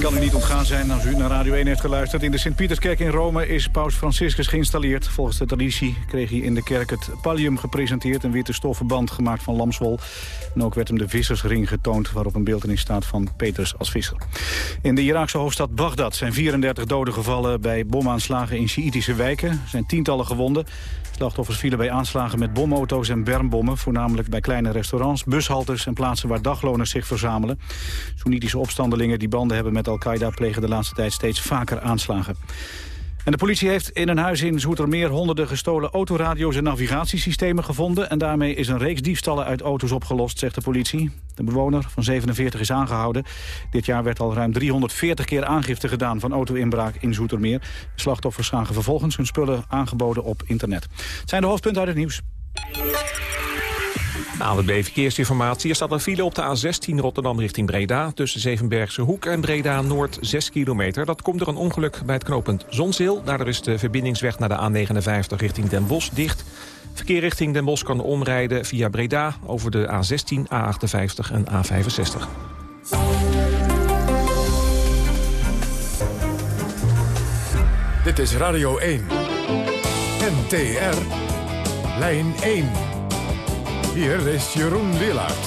Kan u niet ontgaan zijn als u naar Radio 1 heeft geluisterd. In de Sint-Pieterskerk in Rome is paus Franciscus geïnstalleerd. Volgens de traditie kreeg hij in de kerk het pallium gepresenteerd... een witte stoffenband gemaakt van lamswol. En ook werd hem de vissersring getoond... waarop een beeldenis staat van Petrus als visser. In de Iraakse hoofdstad Bagdad zijn 34 doden gevallen... bij bomaanslagen in Sjiitische wijken. Er zijn tientallen gewonden. Slachtoffers vielen bij aanslagen met bomauto's en bermbommen... voornamelijk bij kleine restaurants, bushaltes en plaatsen waar dagloners zich verzamelen. Soenitische opstandelingen die banden hebben met Al-Qaeda... plegen de laatste tijd steeds vaker aanslagen. En de politie heeft in een huis in Zoetermeer honderden gestolen autoradio's en navigatiesystemen gevonden. En daarmee is een reeks diefstallen uit auto's opgelost, zegt de politie. De bewoner van 47 is aangehouden. Dit jaar werd al ruim 340 keer aangifte gedaan van auto-inbraak in Zoetermeer. De slachtoffers zagen vervolgens hun spullen aangeboden op internet. Het zijn de hoofdpunten uit het nieuws. ANWB Verkeersinformatie. Er staat een file op de A16 Rotterdam richting Breda... tussen Zevenbergse Hoek en Breda Noord 6 kilometer. Dat komt door een ongeluk bij het knooppunt Zonzeel. Daardoor is de verbindingsweg naar de A59 richting Den Bosch dicht. Verkeer richting Den Bosch kan omrijden via Breda... over de A16, A58 en A65. Dit is Radio 1. NTR. Lijn 1. Hier is Jeroen Willaert.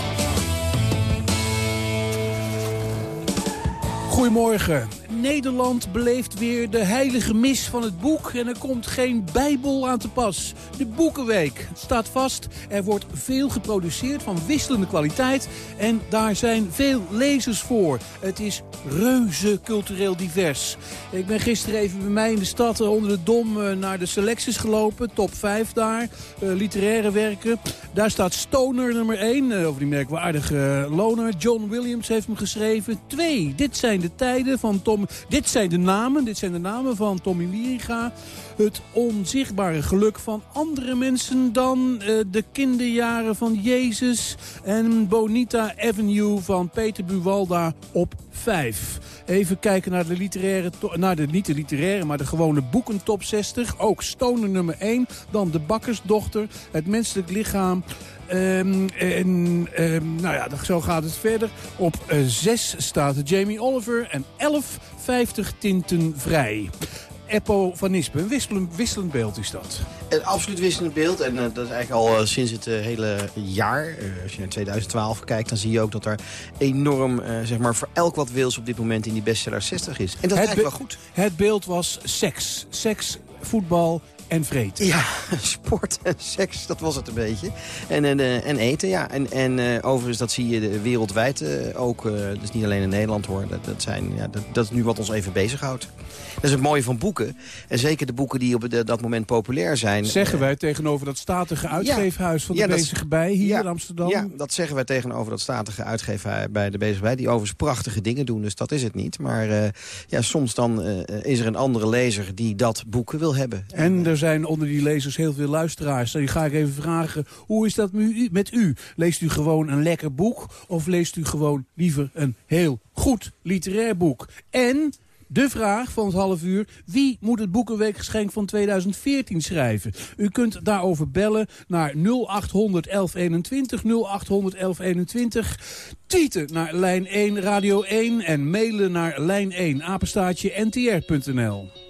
Goedemorgen. Nederland beleeft weer de heilige mis van het boek... en er komt geen bijbel aan te pas. De Boekenweek staat vast. Er wordt veel geproduceerd van wisselende kwaliteit... en daar zijn veel lezers voor. Het is reuze cultureel divers. Ik ben gisteren even bij mij in de stad eh, onder de Dom... eh, naar de selecties gelopen, top 5 daar, eh, literaire werken. Daar staat Stoner nummer 1, over die merkwaardige loner. John Williams heeft hem geschreven. 2, dit zijn de tijden van Tom... Dit zijn de namen, dit zijn de namen van Tommy Liriga. Het onzichtbare geluk van andere mensen dan uh, de kinderjaren van Jezus. En Bonita Avenue van Peter Buwalda op 5. Even kijken naar de literaire, naar de, niet de literaire, maar de gewone boeken top 60. Ook Stoner nummer 1, dan De Bakkersdochter, Het Menselijk Lichaam... Um, en um, nou ja, zo gaat het verder. Op 6 uh, staat Jamie Oliver en 11, 50 tinten vrij. Eppo van Nispen, een wisselend, wisselend beeld is dat. Een absoluut wisselend beeld. En uh, dat is eigenlijk al uh, sinds het uh, hele jaar. als je naar 2012 kijkt, dan zie je ook dat er enorm, zeg maar, voor elk wat wils op dit moment in die bestseller 60 is. En dat is het eigenlijk wel goed. Het beeld was seks. Seks, voetbal, en vreten. Ja, <laughs> sport en seks, dat was het een beetje. En, en, eh, en eten, ja. En, en eh, overigens, dat zie je wereldwijd eh, ook. dus niet alleen in Nederland hoor. Dat, dat, zijn, ja, dat, dat is nu wat ons even bezighoudt. Dat is het mooie van boeken. En zeker de boeken die op de- dat moment populair zijn. Zeggen wij tegenover dat statige uitgeefhuis van de Ja, Bezige Bij hier ja, in Amsterdam. Ja, dat zeggen wij tegenover dat statige uitgever bij de Bezige Bij. Die overigens prachtige dingen doen, dus dat is het niet. Maar ja, soms dan is er een andere lezer die dat boek wil hebben. En er zijn onder die lezers heel veel luisteraars. Dan ga ik even vragen, hoe is dat met u? Leest u gewoon een lekker boek of leest u gewoon liever een heel goed literair boek? En de vraag van het half uur, wie moet het Boekenweekgeschenk van 2014 schrijven? U kunt daarover bellen naar 0800 1121, 0800 1121. Tweeten naar lijn 1 Radio 1 en mailen naar lijn 1 apenstaatje ntr.nl.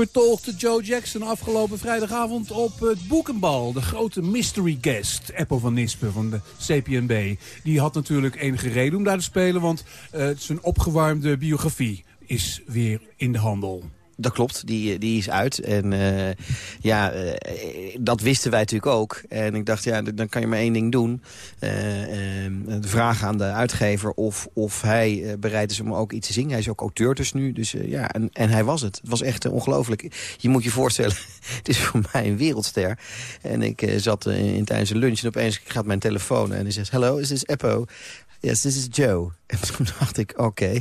Vertolkte Joe Jackson afgelopen vrijdagavond op het Boekenbal. De grote mystery guest, Apple van Nispen van de CPNB. Die had natuurlijk enige reden om daar te spelen, want eh, zijn opgewarmde biografie is weer in de handel. Dat klopt, die, die is uit. En eh, ja, eh, dat wisten wij natuurlijk ook. En ik dacht, ja, dan kan je maar één ding doen. Eh, eh, vragen aan de uitgever of, of hij bereid is om ook iets te zingen. Hij is ook auteur dus nu. Dus ja, en, en hij was het. Het was echt ongelooflijk. Je moet je voorstellen, <laughs> het is voor mij een wereldster. En ik zat in tijdens een lunch en opeens gaat mijn telefoon en hij zegt... Hello, is this Eppo? Yes, this is Joe. En toen dacht ik, oké.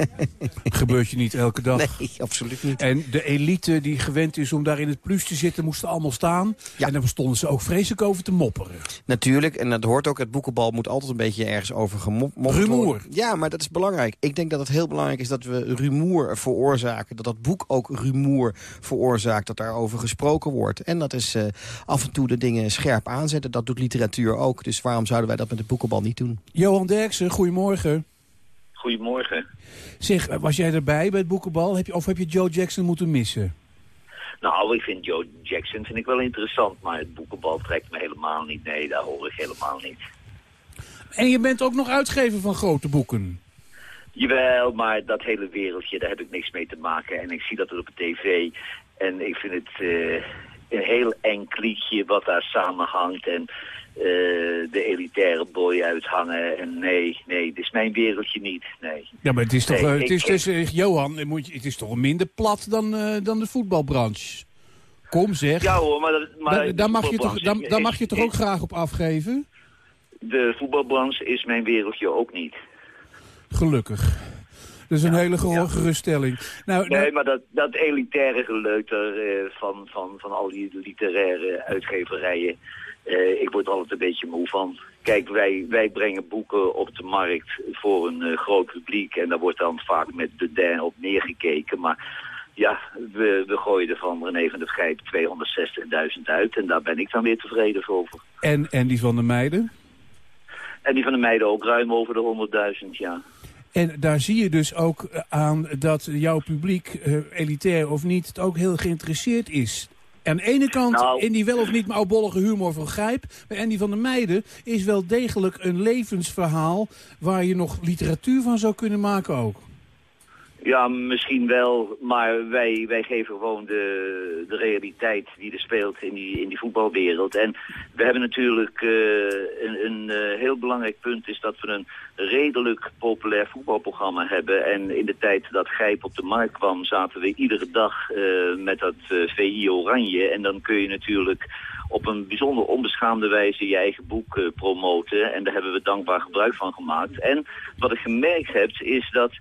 <laughs> Gebeurt je niet elke dag. Nee, absoluut niet. En de elite die gewend is om daar in het plus te zitten, moesten allemaal staan. En daar stonden ze ook vreselijk over te mopperen. Natuurlijk, en dat hoort ook. Het boekenbal moet altijd een beetje ergens over gemopperd Rumoer. worden. Ja, maar dat is belangrijk. Ik denk dat het heel belangrijk is dat we rumoer veroorzaken. Dat dat boek ook rumoer veroorzaakt. Dat daarover gesproken wordt. En dat is eh, af en toe de dingen scherp aanzetten. Dat doet literatuur ook. Dus waarom zouden wij dat met het boekenbal niet doen? Johan Derksen, goedemorgen. Goedemorgen. Zeg, was jij erbij bij het Boekenbal? Heb je, of heb je Joe Jackson moeten missen? Nou, ik vind Joe Jackson vind ik wel interessant, maar het boekenbal trekt me helemaal niet. Nee, daar hoor ik helemaal niet. En je bent ook nog uitgever van grote boeken. Jawel, maar dat hele wereldje, daar heb ik niks mee te maken. En ik zie dat er op de tv. En ik vind het eh, een heel eng kliekje wat daar samenhangt. En eh, de elitaire boy uithangen. En nee, nee, dit is mijn wereldje niet. Nee. Ja, maar het is toch, Nee, eh, het is, dus, eh, Johan, eh, moet je, het is toch minder plat dan, eh, dan de voetbalbranche? Kom zeg. Ja hoor, maar... Dat, maar Daar- daar, mag je toch, daar, daar mag je toch ook graag op afgeven? De voetbalbranche is mijn wereldje ook niet. Gelukkig. Dat is een hele geruststelling. Nou, Nee, nou, maar dat, dat elitaire geleuter eh, van, van, van al die literaire uitgeverijen, eh, ik word er altijd een beetje moe van. Kijk, wij, wij brengen boeken op de markt voor een eh, groot publiek en daar wordt dan vaak met de den op neergekeken. Maar ja, we, we gooien er van René van der Gijp 260.000 uit en daar ben ik dan weer tevreden over. en, en die van de meiden? En die van de meiden ook ruim over de 100.000, ja. En daar zie je dus ook eh, aan dat jouw publiek, elitair of niet, het ook heel geïnteresseerd is. Aan de ene kant Nou. in die wel of niet oudbollige humor van Grijp. Bij Andy van der Meijden is wel degelijk een levensverhaal... waar je nog literatuur van zou kunnen maken ook. Ja, misschien wel, maar wij, wij geven gewoon de, de realiteit die er speelt in die, in die voetbalwereld. En we hebben natuurlijk eh, een, een eh, heel belangrijk punt is dat we een redelijk populair voetbalprogramma hebben. En in de tijd dat Gijp op de markt kwam zaten we iedere dag eh, met dat VI Oranje. En dan kun je natuurlijk op een bijzonder onbeschaamde wijze je eigen boek promoten. En daar hebben we dankbaar gebruik van gemaakt. En wat ik gemerkt heb is dat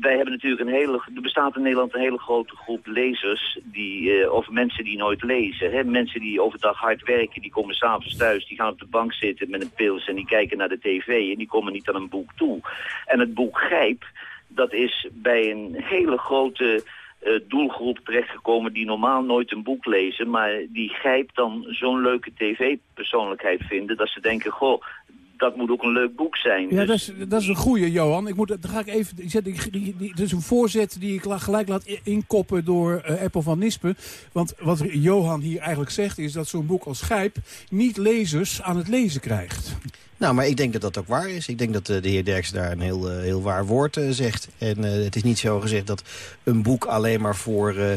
wij hebben natuurlijk een hele, er bestaat in Nederland een hele grote groep lezers, die, eh, of mensen die nooit lezen. Hè? Mensen die overdag hard werken, die komen s'avonds thuis, die gaan op de bank zitten met een pils en die kijken naar de tv en die komen niet aan een boek toe. En het boek Grijp, dat is bij een hele grote eh, doelgroep terechtgekomen die normaal nooit een boek lezen, maar die Grijp dan zo'n leuke tv-persoonlijkheid vinden dat ze denken, goh, dat moet ook een leuk boek zijn. Ja, Dus- dat is, dat is een goeie, Johan. Ik moet, dan ga ik even, ik zet, ik, die, die, dit is een voorzet die ik la- gelijk laat inkoppen door eh, Apple van Nispen. Want wat Johan hier eigenlijk zegt is dat zo'n boek als Gijp niet lezers aan het lezen krijgt. Nou, maar ik denk dat dat ook waar is. Ik denk dat eh, de heer Derks daar een heel, eh, heel waar woord eh, zegt. En eh, het is niet zo gezegd dat een boek alleen maar voor, eh,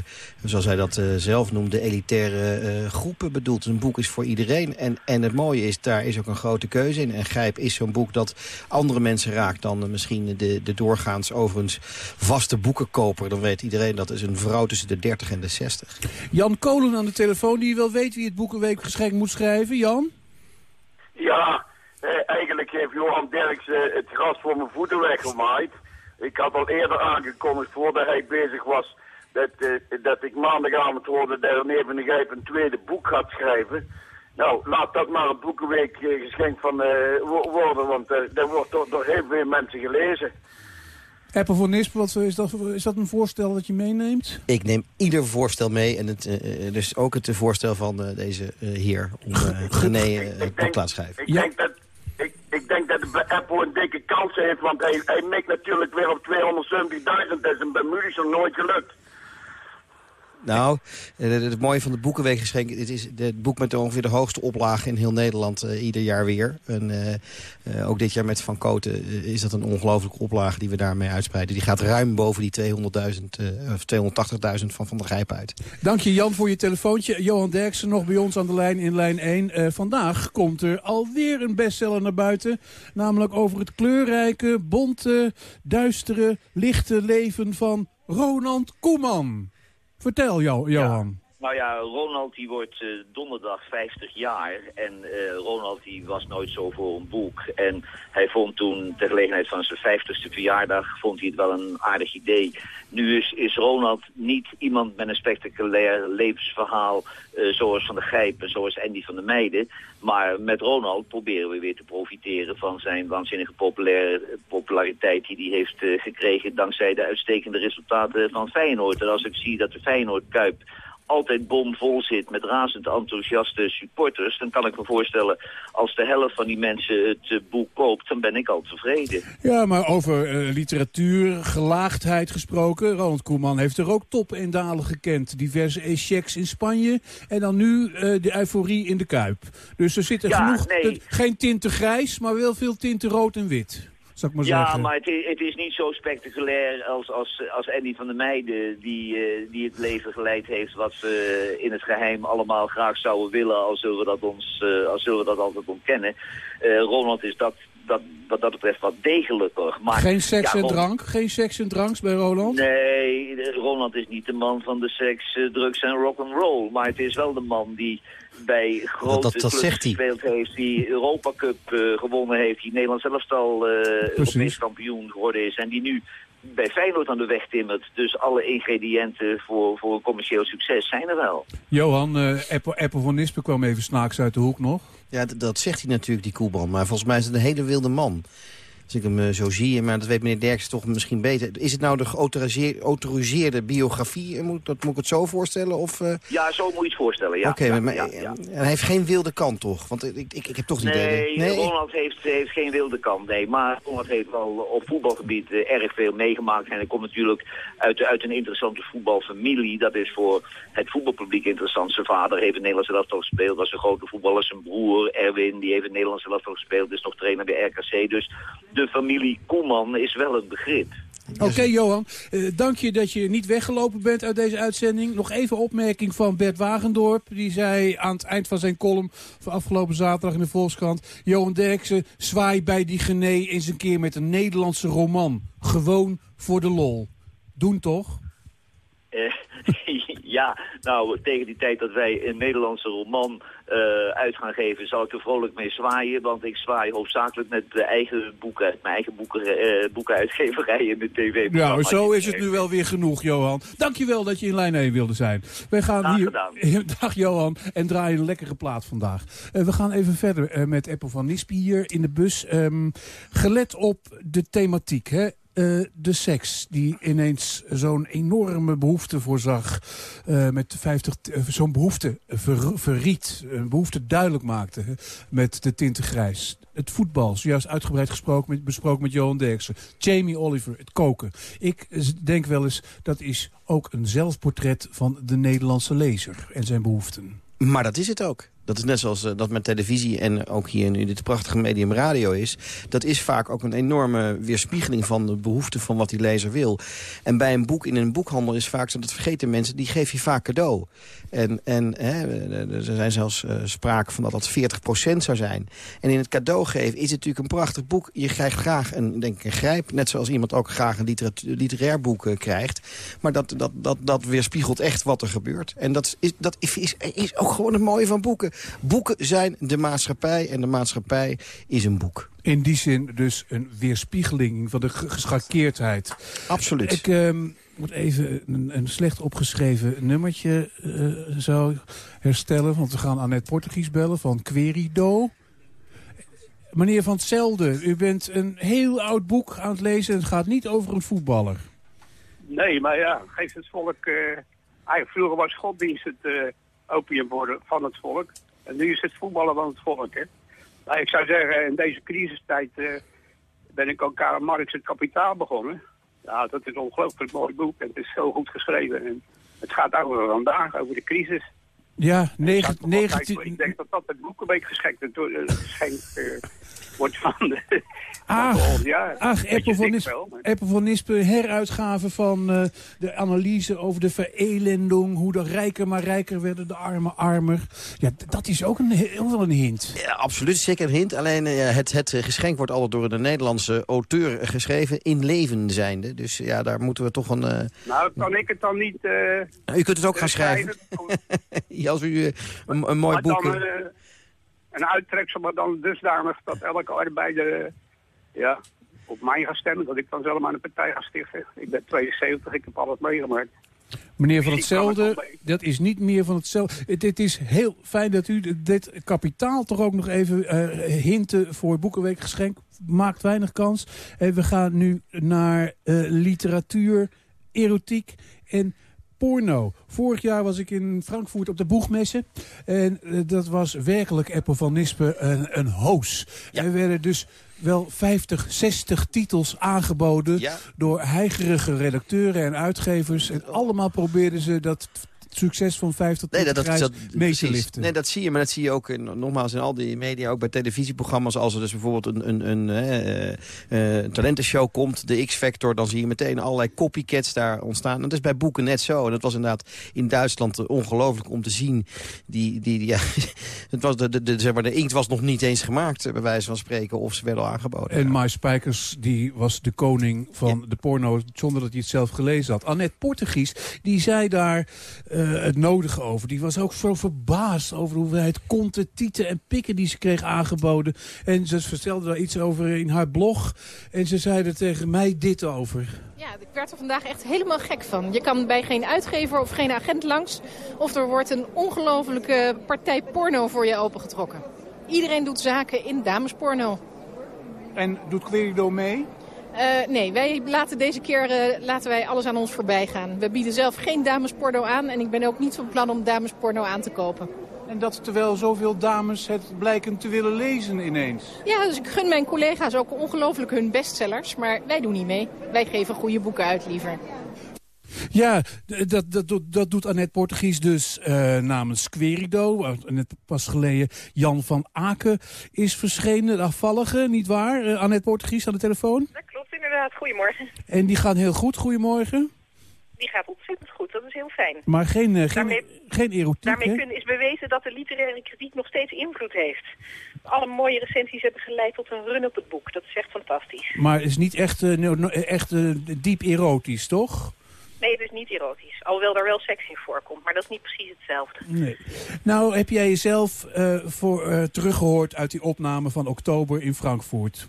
zoals hij dat eh, zelf noemde, elitaire eh, groepen bedoelt. Een boek is voor iedereen. En, en het mooie is, daar is ook een grote keuze in. En Grijp is zo'n boek dat andere mensen raakt dan misschien de, de doorgaans overigens vaste boekenkoper. Dan weet iedereen dat is een vrouw tussen de 30 en de 60. Jan Kolen aan de telefoon, die wel weet wie het Boekenweekgeschenk moet schrijven. Jan? Ja, eigenlijk heeft Johan Derks eh, het gras voor mijn voeten weggemaaid. Ik had al eerder aangekondigd, voordat hij bezig was, dat, eh, dat ik maandagavond hoorde dat René van de Gijp een tweede boek gaat schrijven. Nou, laat dat maar een boekenweek eh, geschenk van eh, wo- worden, want eh, dat wordt door, door heel veel mensen gelezen. Apple van Nispen, wat is dat, is dat een voorstel dat je meeneemt? Ik neem ieder voorstel mee. En het, eh, eh, dus ook het eh, voorstel van eh, deze eh, heer om eh René eh, op te laten schrijven. Ik, denk dat, ik, denk dat Apple een dikke kans heeft, want hij, hij mikt natuurlijk weer op 270.000. Dat is Moody's nog nooit gelukt. Nou, eh, het, mooie van het Boekenweekgeschenk... het is het boek met ongeveer de hoogste oplage in heel Nederland eh, ieder jaar weer. En, eh, ook dit jaar met Van Koten is dat een ongelooflijke oplage die we daarmee uitspreiden. Die gaat ruim boven die 200.000 eh, of 280.000 van Van der Grijp uit. Dank je Jan voor je telefoontje. Johan Derksen nog bij ons aan de lijn in lijn 1. Eh, vandaag komt er alweer een bestseller naar buiten. Namelijk over het kleurrijke, bonte, duistere, lichte leven van Ronald Koeman. Vertel Jo- Johan. Nou ja, Ronald die wordt eh, donderdag 50 jaar en eh, Ronald die was nooit zo voor een boek. En hij vond toen, ter gelegenheid van zijn 50ste verjaardag, vond hij het wel een aardig idee. Nu is, is Ronald niet iemand met een spectaculair levensverhaal eh, zoals Van de Gijp en zoals Andy van de Meijden. Maar met Ronald proberen we weer te profiteren van zijn waanzinnige populaire, populariteit die hij heeft gekregen dankzij de uitstekende resultaten van Feyenoord. En als ik zie dat de Feyenoord Kuip altijd bomvol zit met razend enthousiaste supporters... dan kan ik me voorstellen, als de helft van die mensen het eh, boek koopt... dan ben ik al tevreden. Ja, maar over eh, literatuur, gelaagdheid gesproken. Ronald Koeman heeft er ook top en dalen gekend. Diverse échecs in Spanje. En dan nu eh, de euforie in de Kuip. Dus er zitten Ja, genoeg... nee. geen tinten grijs, maar wel veel tinten rood en wit. Zou ik maar ja, zeggen. maar het is, het is niet zo spectaculair als, als, als Andy van der Meijden... Die, eh, die het leven geleid heeft wat we in het geheim allemaal graag zouden willen... al zullen we dat, ons, eh, al zullen we dat altijd ontkennen. Ronald is dat, dat, wat dat betreft wat degelijker. Maar, Geen seks ja, en drank? Geen seks en dranks bij Roland? Nee, Ronald is niet de man van de seks, drugs en rock'n'roll. Maar het is wel de man die bij grote dat- dat clubs zegt hij. gespeeld heeft. Die Europa Cup eh, gewonnen heeft. Die Nederland zelfs al eh Europees kampioen geworden is. En die nu bij Feyenoord aan de weg timmert. Dus alle ingrediënten voor, voor een commercieel succes zijn er wel. Johan, eh Apple, Apple van Nispen kwam even snaaks uit de hoek nog. Ja, dat zegt hij natuurlijk, die Koeman. Maar volgens mij is het een hele wilde man. Als ik hem eh, zo zie, maar dat weet meneer Derks toch misschien beter. Is het nou de geautoriseer- geautoriseerde biografie? Moet, dat, moet ik het zo voorstellen? Of, eh, Ja, zo moet je het voorstellen. Ja, Oké, ja, maar, ja, eh, ja. hij heeft geen wilde kant toch? Want ik, ik, ik heb toch het Nee, idee... Ronald heeft, heeft geen wilde kant, nee. Maar Ronald heeft wel op voetbalgebied erg veel meegemaakt. En hij komt natuurlijk uit, uit een interessante voetbalfamilie. Dat is voor het voetbalpubliek interessant. Zijn vader heeft in Nederlandse elftal gespeeld, was een grote voetballer. Zijn broer Erwin, die heeft in Nederlandse elftal gespeeld, is nog trainer bij RKC. Dus de familie Koeman is wel een begrip. Oké, Johan. eh, dank je dat je niet weggelopen bent uit deze uitzending. Nog even opmerking van Bert Wagendorp. Die zei aan het eind van zijn column van afgelopen zaterdag in de Volkskrant... Johan Derksen, zwaai bij die Gené eens een keer met een Nederlandse roman. Gewoon voor de lol. Doen toch? Eh, <laughs> Ja, nou, tegen die tijd dat wij een Nederlandse roman eh, uit gaan geven, zal ik er vrolijk mee zwaaien. Want ik zwaai hoofdzakelijk met de eigen boeken, mijn eigen boeken, boekenuitgeverij in de tv. Nou, zo is het nu wel weer genoeg, Johan. Dankjewel dat je in lijn 1 wilde zijn. Wij gaan hier... gedaan. <laughs> Dag Johan, en draaien een lekkere plaat vandaag. Eh, we gaan even verder met Apple van Nispi hier in de bus. Ehm, gelet op de thematiek, hè. Eh, de seks, die ineens zo'n enorme behoefte voorzag. eh met 50, eh, zo'n behoefte ver, verriet, een behoefte duidelijk maakte met de tinten grijs. Het voetbal, zojuist uitgebreid gesproken met, besproken met Johan Derksen. Jamie Oliver, het koken. Ik denk wel eens, dat is ook een zelfportret van de Nederlandse lezer en zijn behoeften. Maar dat is het ook. Dat is net zoals eh, dat met televisie en ook hier nu dit prachtige medium radio is. Dat is vaak ook een enorme weerspiegeling van de behoeften van wat die lezer wil. En bij een boek in een boekhandel is vaak zo, dat vergeten mensen, die geef je vaak cadeau. En, en hè, er zijn zelfs uh, sprake van dat dat 40% zou zijn. En in het cadeau geven is het natuurlijk een prachtig boek. Je krijgt graag een, denk ik, een grijp. Net zoals iemand ook graag een literair boek krijgt. Maar dat, dat, dat, dat weerspiegelt echt wat er gebeurt. En dat is, dat is, is ook gewoon het mooie van boeken. Boeken zijn de maatschappij en de maatschappij is een boek. In die zin dus een weerspiegeling van de geschakeerdheid. Absoluut. Ik uh, moet even een, een, slecht opgeschreven nummertje uh, zo herstellen. Want we gaan Annette Portugies bellen van Querido. Meneer Van Hetzelfde, u bent een heel oud boek aan het lezen. Het gaat niet over een voetballer. Nee, maar ja, geeft het volk... Uh, eigenlijk vroeger was goddienst het opium van het volk. En nu is het voetballen van het volk, hè. Nou, ik zou zeggen, in deze crisistijd uh, ben ik ook Karl Marx het kapitaal begonnen. Ja, dat is een ongelooflijk mooi boek en het is zo goed geschreven. En het gaat over vandaag, over de crisis. Ja, 19... 19... Ik denk dat dat het boek een beetje geschikt uh, wordt van de... Ach, ja, ach Apple, van Nispen, wel, maar... Apple van Nispen, heruitgave van uh, de analyse over de verelending. Hoe de rijken maar rijker werden, de armen armer. Ja, dat is ook een, heel wel een hint. Ja, absoluut, zeker een hint. Alleen uh, het, het geschenk wordt altijd door een Nederlandse auteur geschreven. In leven zijnde. Dus ja, daar moeten we toch een... Uh... Nou, kan ik het dan niet... u kunt het ook gaan schrijven. schrijven. <laughs> Als u een, een mooi maar boek... Dan, een uittreksel, maar dan dusdanig dat elke arbeider ja, op mij gaat stemmen. Dat ik dan zelf maar een partij ga stichten. Ik ben 72, ik heb alles meegemaakt. Meneer Van Hetzelfde, dat is niet meer van hetzelfde. Het, het, is heel fijn dat u dit kapitaal toch ook nog even uh, hinten voor Boekenweek geschenk. Maakt weinig kans. En we gaan nu naar uh, literatuur, erotiek en porno. Vorig jaar was ik in Frankfurt op de boegmessen. En uh, dat was werkelijk Apple van Nispen een, een hoos. Ja. Er werden dus wel 50, 60 titels aangeboden... Ja. door heigerige redacteuren en uitgevers. En allemaal probeerden ze dat succes van 50 nee, dat, dat, dat, mee te liften. Nee, dat zie je, maar dat zie je ook in, nogmaals in al die media, ook bij televisieprogramma's. Als er dus bijvoorbeeld een, een, een, uh, uh, talentenshow komt, de X-Factor, dan zie je meteen allerlei copycats daar ontstaan. En dat is bij boeken net zo. En dat was inderdaad in Duitsland ongelooflijk om te zien. Die, die, die ja, <laughs> het was de, de, de, zeg maar, de inkt was nog niet eens gemaakt, bij wijze van spreken, of ze werden al aangeboden. En. Mike Spijkers, die was de koning van ja. de porno, zonder dat hij het zelf gelezen had. Annette Portugies, die zei daar... Uh, uh, het nodige over. Die was ook zo verbaasd over de hoeveelheid konten, tieten en pikken die ze kreeg aangeboden. En ze vertelde daar iets over in haar blog. En ze zei er tegen mij dit over. Ja, ik werd er vandaag echt helemaal gek van. Je kan bij geen uitgever of geen agent langs. Of er wordt een ongelofelijke partij porno voor je opengetrokken. Iedereen doet zaken in damesporno. En doet Querido mee? Uh, nee, wij laten deze keer uh, laten wij alles aan ons voorbij gaan. We bieden zelf geen damesporno aan en ik ben ook niet van plan om damesporno aan te kopen. En dat terwijl zoveel dames het blijken te willen lezen ineens. Ja, dus ik gun mijn collega's ook ongelooflijk hun bestsellers, maar wij doen niet mee. Wij geven goede boeken uit liever. Ja, dat, dat, dat doet Annette Portugies dus uh, namens Querido. Net pas geleden Jan van Aken is verschenen, de afvallige, niet waar? Uh, Annette Portugies aan de telefoon? Dat inderdaad, goedemorgen. En die gaan heel goed, goedemorgen? Die gaat ontzettend goed, dat is heel fijn. Maar geen, uh, geen, daarmee, geen erotiek, Daarmee kun, is bewezen dat de literaire kritiek nog steeds invloed heeft. Alle mooie recensies hebben geleid tot een run op het boek, dat is echt fantastisch. Maar het is niet echt, echt diep erotisch, toch? Nee, het is niet erotisch. Alhoewel er wel seks in voorkomt, maar dat is niet precies hetzelfde. Nee. Nou, heb jij jezelf eh, voor, eh, teruggehoord uit die opname van oktober in Frankfurt?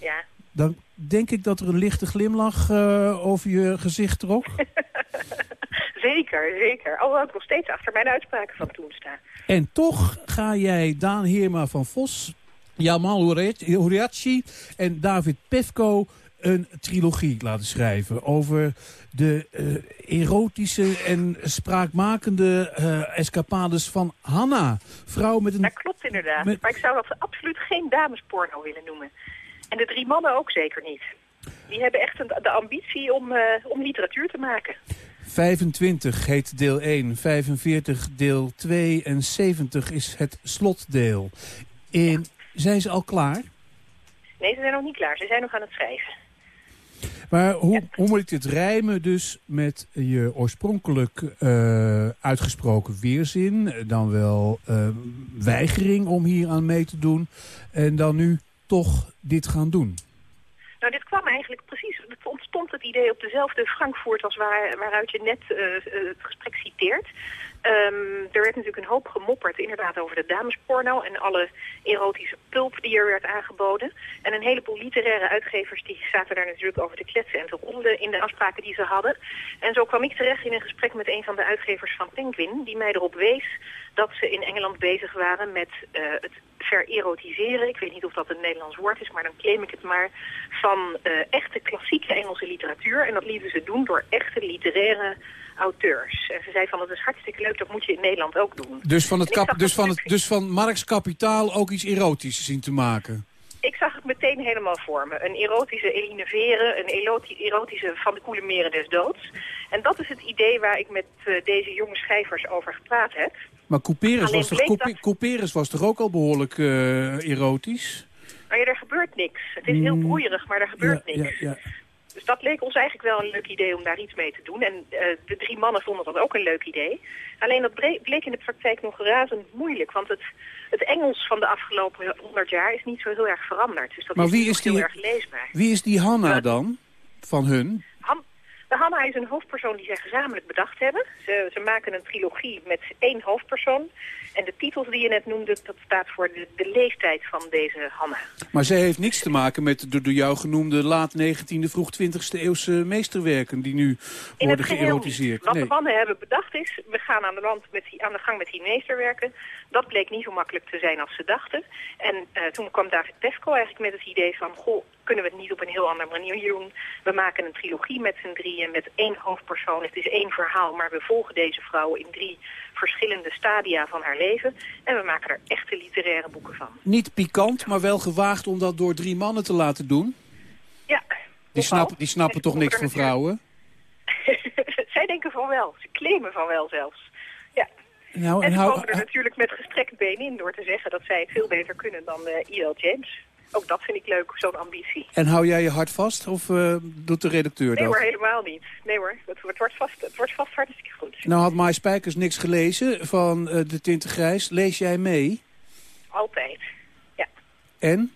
Ja. Dan denk ik dat er een lichte glimlach eh, over je gezicht trok. <laughs> Zeker, zeker. Alhoewel ik nog steeds achter mijn uitspraken van toen sta. En toch ga jij Daan Heerma van Vos, Jamal Horiachi en David Pefko een trilogie laten schrijven over de eh, erotische en spraakmakende eh, escapades van Hanna. Vrouw met een... Dat klopt inderdaad. Met- Maar ik zou dat absoluut geen damesporno willen noemen. En de drie mannen ook zeker niet. Die hebben echt een, de ambitie om, eh, om literatuur te maken. 25 heet deel 1, 45 deel 2 en 70 is het slotdeel. In, Zijn ze al klaar? Nee, ze zijn nog niet klaar. Ze zijn nog aan het schrijven. Maar hoe, hoe moet ik dit rijmen dus met je oorspronkelijk eh, uitgesproken weerzin... dan wel eh, weigering om hier aan mee te doen... en dan nu toch dit gaan doen? Nou, dit kwam eigenlijk precies, het ontstond het idee op dezelfde Frankfurt als waar, waaruit je net eh, eh, het gesprek citeert. Ehm, er werd natuurlijk een hoop gemopperd inderdaad over de damesporno en alle erotische pulp die er werd aangeboden. En een heleboel literaire uitgevers die zaten daar natuurlijk over te kletsen en te ronden in de afspraken die ze hadden. En zo kwam ik terecht in een gesprek met een van de uitgevers van Penguin, die mij erop wees dat ze in Engeland bezig waren met eh, het vererotiseren. Ik weet niet of dat een Nederlands woord is, maar dan claim ik het maar. Van eh, echte klassieke Engelse literatuur. En dat lieten ze doen door echte literaire auteurs. En ze zei van, dat is hartstikke leuk, dat moet je in Nederland ook doen. Dus van, het kap, dus van, het, dus van Marx Kapitaal ook iets erotisch zien te maken? Ik zag het meteen helemaal voor me. Een erotische Eline Veren, een eroti- erotische Van de Koele Meren des Doods. En dat is het idee waar ik met eh, deze jonge schrijvers over gepraat heb. Maar Couperus Alleen was, toch, Couperus was toch ook al behoorlijk eh, erotisch? Maar ja, er gebeurt niks. Het is heel Mm. broeierig, maar er gebeurt Ja, niks. ja, ja. Dus dat leek ons eigenlijk wel een leuk idee om daar iets mee te doen. En eh, de drie mannen vonden dat ook een leuk idee. Alleen dat bleek in de praktijk nog razend moeilijk. Want het, het Engels van de afgelopen honderd jaar is niet zo heel erg veranderd. Dus dat Maar is wie niet is heel erg leesbaar. Wie is die Hanna dan? Van hun? De Hanna is een hoofdpersoon die zij gezamenlijk bedacht hebben. Ze, ze maken een trilogie met één hoofdpersoon. En de titels die je net noemde, dat staat voor de, de leeftijd van deze Hanna. Maar zij heeft niks te maken met de door jou genoemde laat 19e, vroeg 20e eeuwse meesterwerken die nu In worden geërotiseerd. Wat Nee. de mannen hebben bedacht is, we gaan aan de, land met die, aan de gang met die meesterwerken. Dat bleek niet zo makkelijk te zijn als ze dachten. En eh, toen kwam David Pesco eigenlijk met het idee van... goh, kunnen we het niet op een heel andere manier doen? We maken een trilogie met z'n drieën, met één hoofdpersoon. Het is één verhaal, maar we volgen deze vrouw in drie verschillende stadia van haar leven. En we maken er echte literaire boeken van. Niet pikant, maar wel gewaagd om dat door drie mannen te laten doen. Ja, Die, snappen, die snappen toch niks van vrouwen? <laughs> zij denken van wel. Ze claimen van wel zelfs. Ja. Nou, en en ze hou- komen er natuurlijk met gestrekt been in door te zeggen dat zij het veel beter kunnen dan eh E.L. James. Ook dat vind ik leuk, zo'n ambitie. En hou jij je hart vast of eh, doet de redacteur Nee dat? hoor, helemaal niet. Nee hoor, het, wordt- wordt vast, het wordt vast hartstikke goed. Nou had Maai Spijkers niks gelezen van eh, De Tinte Grijs. Lees jij mee? Altijd. Ja. En?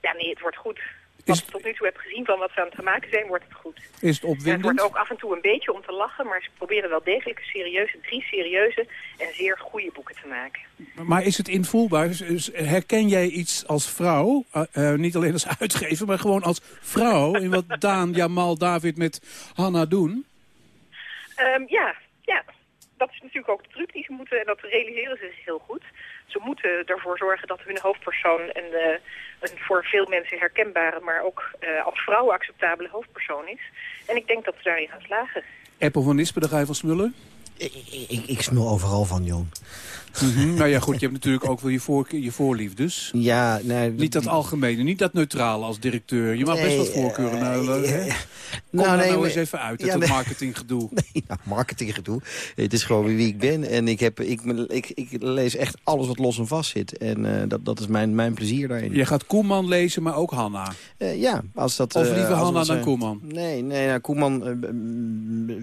Ja, nee, het wordt goed. Wat ik tot nu toe heb gezien van wat ze aan het maken zijn, wordt het goed. Is het En het opwindend? wordt ook af en toe een beetje om te lachen, maar ze proberen wel degelijk serieuze, drie serieuze en zeer goede boeken te maken. Maar is het invoelbaar? Herken jij iets als vrouw, eh, eh, niet alleen als <laughs> uitgever, maar gewoon als vrouw... in wat Daan, <laughs> Jamal, David met Hanna doen? Ehm, ja, ja, dat is natuurlijk ook de truc die ze moeten, en dat realiseren ze zich heel goed. Ze moeten ervoor zorgen dat hun hoofdpersoon een, eh, een voor veel mensen herkenbare, maar ook eh, als vrouw acceptabele hoofdpersoon is. En ik denk dat ze daarin gaan slagen. Apple van Nispen, je van smullen? Ik, ik smul overal van, Mhm, Nou ja, goed, je hebt natuurlijk ook wel je, voorkeur, je voorliefdes. Ja, nee... Niet dat algemene, niet dat neutrale als directeur. Je mag best wat voorkeuren. nou, eh, hè? Kom nou, nee, nou maar- eens even uit, Ja, uit dat nee. marketinggedoe. <laughs> Nee, nou, marketinggedoe. Het is gewoon wie ik ben. En ik, heb, ik, ik, ik lees echt alles wat los en vast zit. En dat, dat is mijn, mijn plezier daarin. Je gaat Koeman lezen, maar ook Hanna. Ja, als dat... Of liever Hanna dan Koeman? Nee, nee nou, Koeman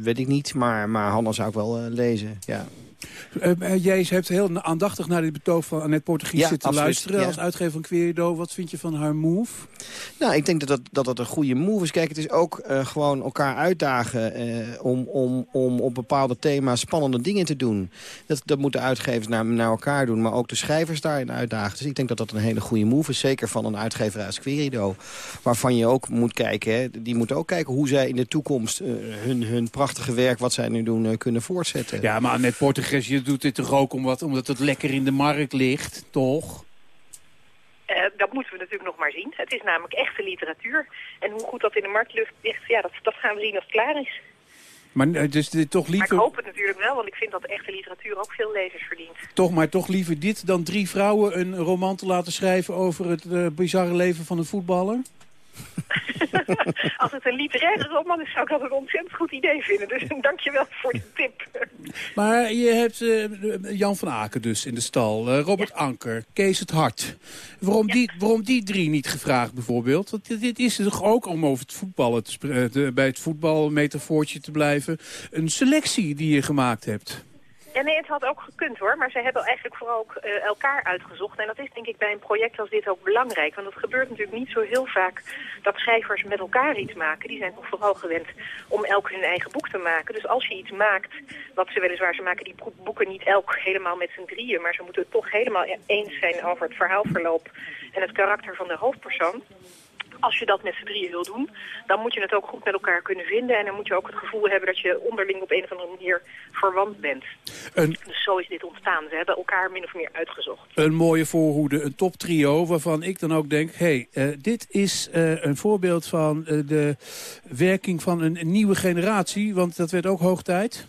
weet ik niet. Maar, maar Hanna zou ik wel lezen, ja. Eh, eh, jij hebt heel aandachtig naar dit betoog van Annette Portugies Ja, zitten absoluut, luisteren... ja. als uitgever van Querido. Wat vind je van haar move? Nou, ik denk dat dat, dat, dat een goede move is. Kijk, het is ook eh, gewoon elkaar uitdagen eh, om, om, om op bepaalde thema's spannende dingen te doen. Dat, dat moeten uitgevers naar, naar elkaar doen, maar ook de schrijvers daarin uitdagen. Dus ik denk dat dat een hele goede move is. Zeker van een uitgever als Querido. Waarvan je ook moet kijken, hè, die moeten ook kijken hoe zij in de toekomst hun, hun prachtige werk, wat zij nu doen, kunnen voortzetten. Ja, maar Annette Portugies, je doet dit toch ook omdat, omdat het lekker in de markt ligt, toch? Eh, dat moeten we natuurlijk nog maar zien. Het is namelijk echte literatuur. En hoe goed dat in de markt ligt, ja, dat, dat gaan we zien als het klaar is. Maar eh, dus dit toch Maar ik liever, hoop het natuurlijk wel, want ik vind dat echte literatuur ook veel lezers verdient. toch, maar toch liever dit dan drie vrouwen een roman te laten schrijven... over het eh, bizarre leven van een voetballer? <laughs> Als het een literaire roman is, zou ik dat een ontzettend goed idee vinden. Dus <laughs> dank je wel voor de tip. Maar je hebt eh, Jan van Aken dus in de stal, eh, Robert Anker, Kees het Hart. Waarom, die, waarom die drie niet gevraagd bijvoorbeeld? Want dit, dit is toch ook om over het voetballen te, eh, bij het voetbalmetafoortje te blijven... een selectie die je gemaakt hebt. Ja, nee, het had ook gekund hoor. Maar ze hebben eigenlijk vooral ook eh, elkaar uitgezocht. En dat is denk ik bij een project als dit ook belangrijk. Want het gebeurt natuurlijk niet zo heel vaak dat schrijvers met elkaar iets maken. Die zijn toch vooral gewend om elk hun eigen boek te maken. Dus als je iets maakt, wat ze weliswaar, ze maken die boeken niet elk helemaal met z'n drieën. Maar ze moeten het toch helemaal e- eens zijn over het verhaalverloop en het karakter van de hoofdpersoon. Als je dat met z'n drieën wil doen, dan moet je het ook goed met elkaar kunnen vinden. En dan moet je ook het gevoel hebben dat je onderling op een of andere manier verwant bent. Een, Dus zo is dit ontstaan. Ze hebben elkaar min of meer uitgezocht. een mooie voorhoede, een toptrio... waarvan ik dan ook denk, hé, hey, eh, dit is eh, een voorbeeld van eh, de werking van een, een nieuwe generatie. Want dat werd ook hoog tijd.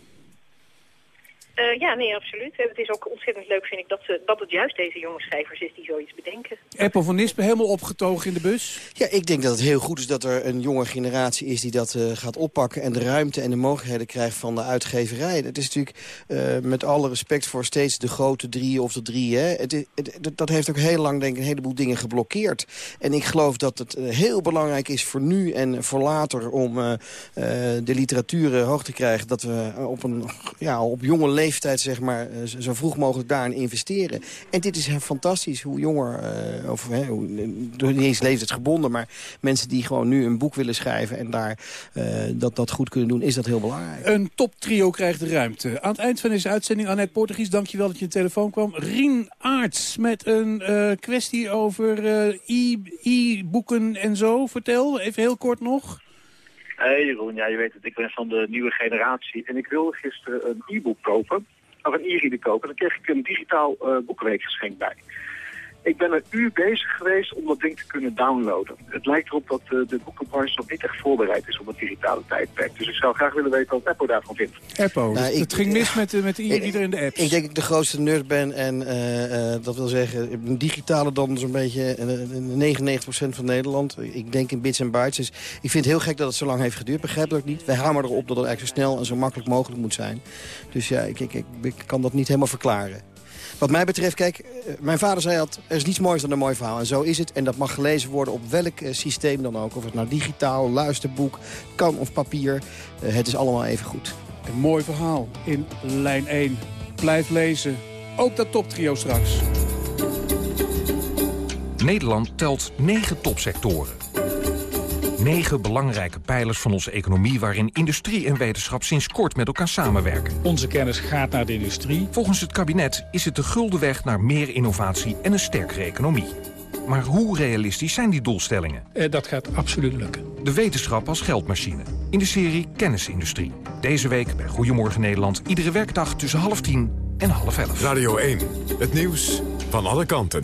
Eh, ja, nee, absoluut. Eh, Het is ook ontzettend leuk, vind ik, dat, ze, dat het juist deze jonge schrijvers is die zoiets bedenken. Apple van Nispen helemaal opgetogen in de bus. Ja, ik denk dat het heel goed is dat er een jonge generatie is die dat eh, gaat oppakken... en de ruimte en de mogelijkheden krijgt van de uitgeverij. Het is natuurlijk eh, met alle respect voor steeds de grote drie of de drie... Hè, het, is- het- het- dat heeft ook heel lang denk ik een heleboel dingen geblokkeerd. En ik geloof dat het eh, heel belangrijk is voor nu en voor later... om eh, eh, de literatuur eh, hoog te krijgen. Dat we eh, op een ja, op jonge leeftijd zeg maar, eh, zo- vroeg mogelijk daarin investeren. En dit is fantastisch hoe jonger, eh, of hè, hoe, eh, niet eens leeftijdsgebonden... maar mensen die gewoon nu een boek willen schrijven en daar dat, dat goed kunnen doen, is dat heel belangrijk. Een toptrio krijgt de ruimte. Aan het eind van deze uitzending, Annette Portugies, dankjewel dat je de telefoon kwam. Rien Aarts met een kwestie over e-boeken en zo. Vertel, even heel kort nog. Hey Jeroen, ja, je weet het, ik ben van de nieuwe generatie. En ik wilde gisteren een e-book kopen, of een e-reader kopen. Dan kreeg ik een digitaal boekweekgeschenk bij. Ik ben een uur bezig geweest om dat ding te kunnen downloaden. Het lijkt erop dat eh, de boekenbranche nog niet echt voorbereid is op het digitale tijdperk. Dus ik zou graag willen weten wat Apple daarvan vindt. Apple. Nou, het ik- ging mis met, de- met de e-reader en de apps. Ik denk dat ik de grootste nerd ben en eh, eh, dat wil zeggen, een digitale dan zo'n beetje eh, 99% van Nederland. Ik denk in bits en bytes. Dus ik vind het heel gek dat het zo lang heeft geduurd, begrijp ik ook niet. Wij hameren erop dat het eigenlijk zo snel en zo makkelijk mogelijk moet zijn. Dus ja, ik, ik, ik, ik kan dat niet helemaal verklaren. Wat mij betreft, kijk, eh, mijn vader zei altijd... er is niets moois dan een mooi verhaal. En zo is het. En dat mag gelezen worden op welk eh, systeem dan ook. Of het nou digitaal, luisterboek, kan of papier. Eh, het is allemaal even goed. Een mooi verhaal in lijn 1. Blijf lezen. Ook dat toptrio straks. Nederland telt negen topsectoren. Negen belangrijke pijlers van onze economie... waarin industrie en wetenschap sinds kort met elkaar samenwerken. Onze kennis gaat naar de industrie. Volgens het kabinet is het de gulden weg naar meer innovatie en een sterkere economie. Maar hoe realistisch zijn die doelstellingen? Eh, dat gaat absoluut lukken. De wetenschap als geldmachine. In de serie Kennisindustrie. Deze week bij Goedemorgen Nederland. Iedere werkdag tussen half tien en half elf. Radio 1, het nieuws van alle kanten.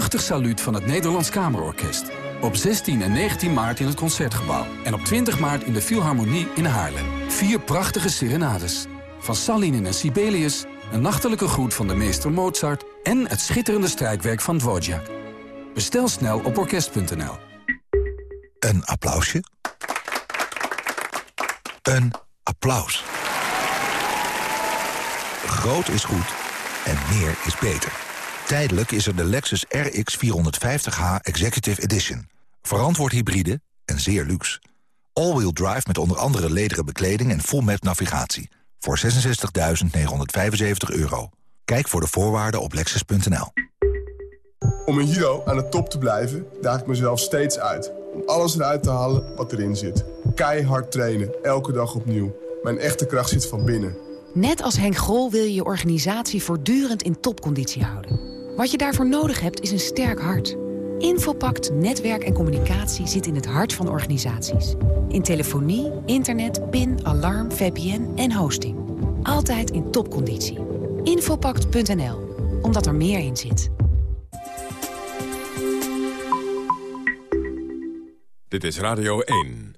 Luchtig saluut van het Nederlands Kamerorkest. Op 16 en 19 maart in het Concertgebouw. En op 20 maart in de Philharmonie in Haarlem. Vier prachtige serenades. van Salinen en Sibelius... een nachtelijke groet van de meester Mozart... en het schitterende strijkwerk van Dvorak. Bestel snel op orkest.nl. Een applausje. Een applaus. Groot is goed en meer is beter. Tijdelijk is er de Lexus RX 450h Executive Edition. Verantwoord hybride en zeer luxe. All-wheel drive met onder andere lederen bekleding en full map navigatie. Voor 66.975 euro. Kijk voor de voorwaarden op lexus.nl. Om in judo aan de top te blijven, daag ik mezelf steeds uit. Om alles eruit te halen wat erin zit. Keihard trainen, elke dag opnieuw. Mijn echte kracht zit van binnen. Net als Henk Grol wil je je organisatie voortdurend in topconditie houden. Wat je daarvoor nodig hebt is een sterk hart. Infopact Netwerk en Communicatie zit in het hart van organisaties. In telefonie, internet, PIN, alarm, VPN en hosting. Altijd in topconditie. Infopact.nl, omdat er meer in zit. Dit is Radio 1.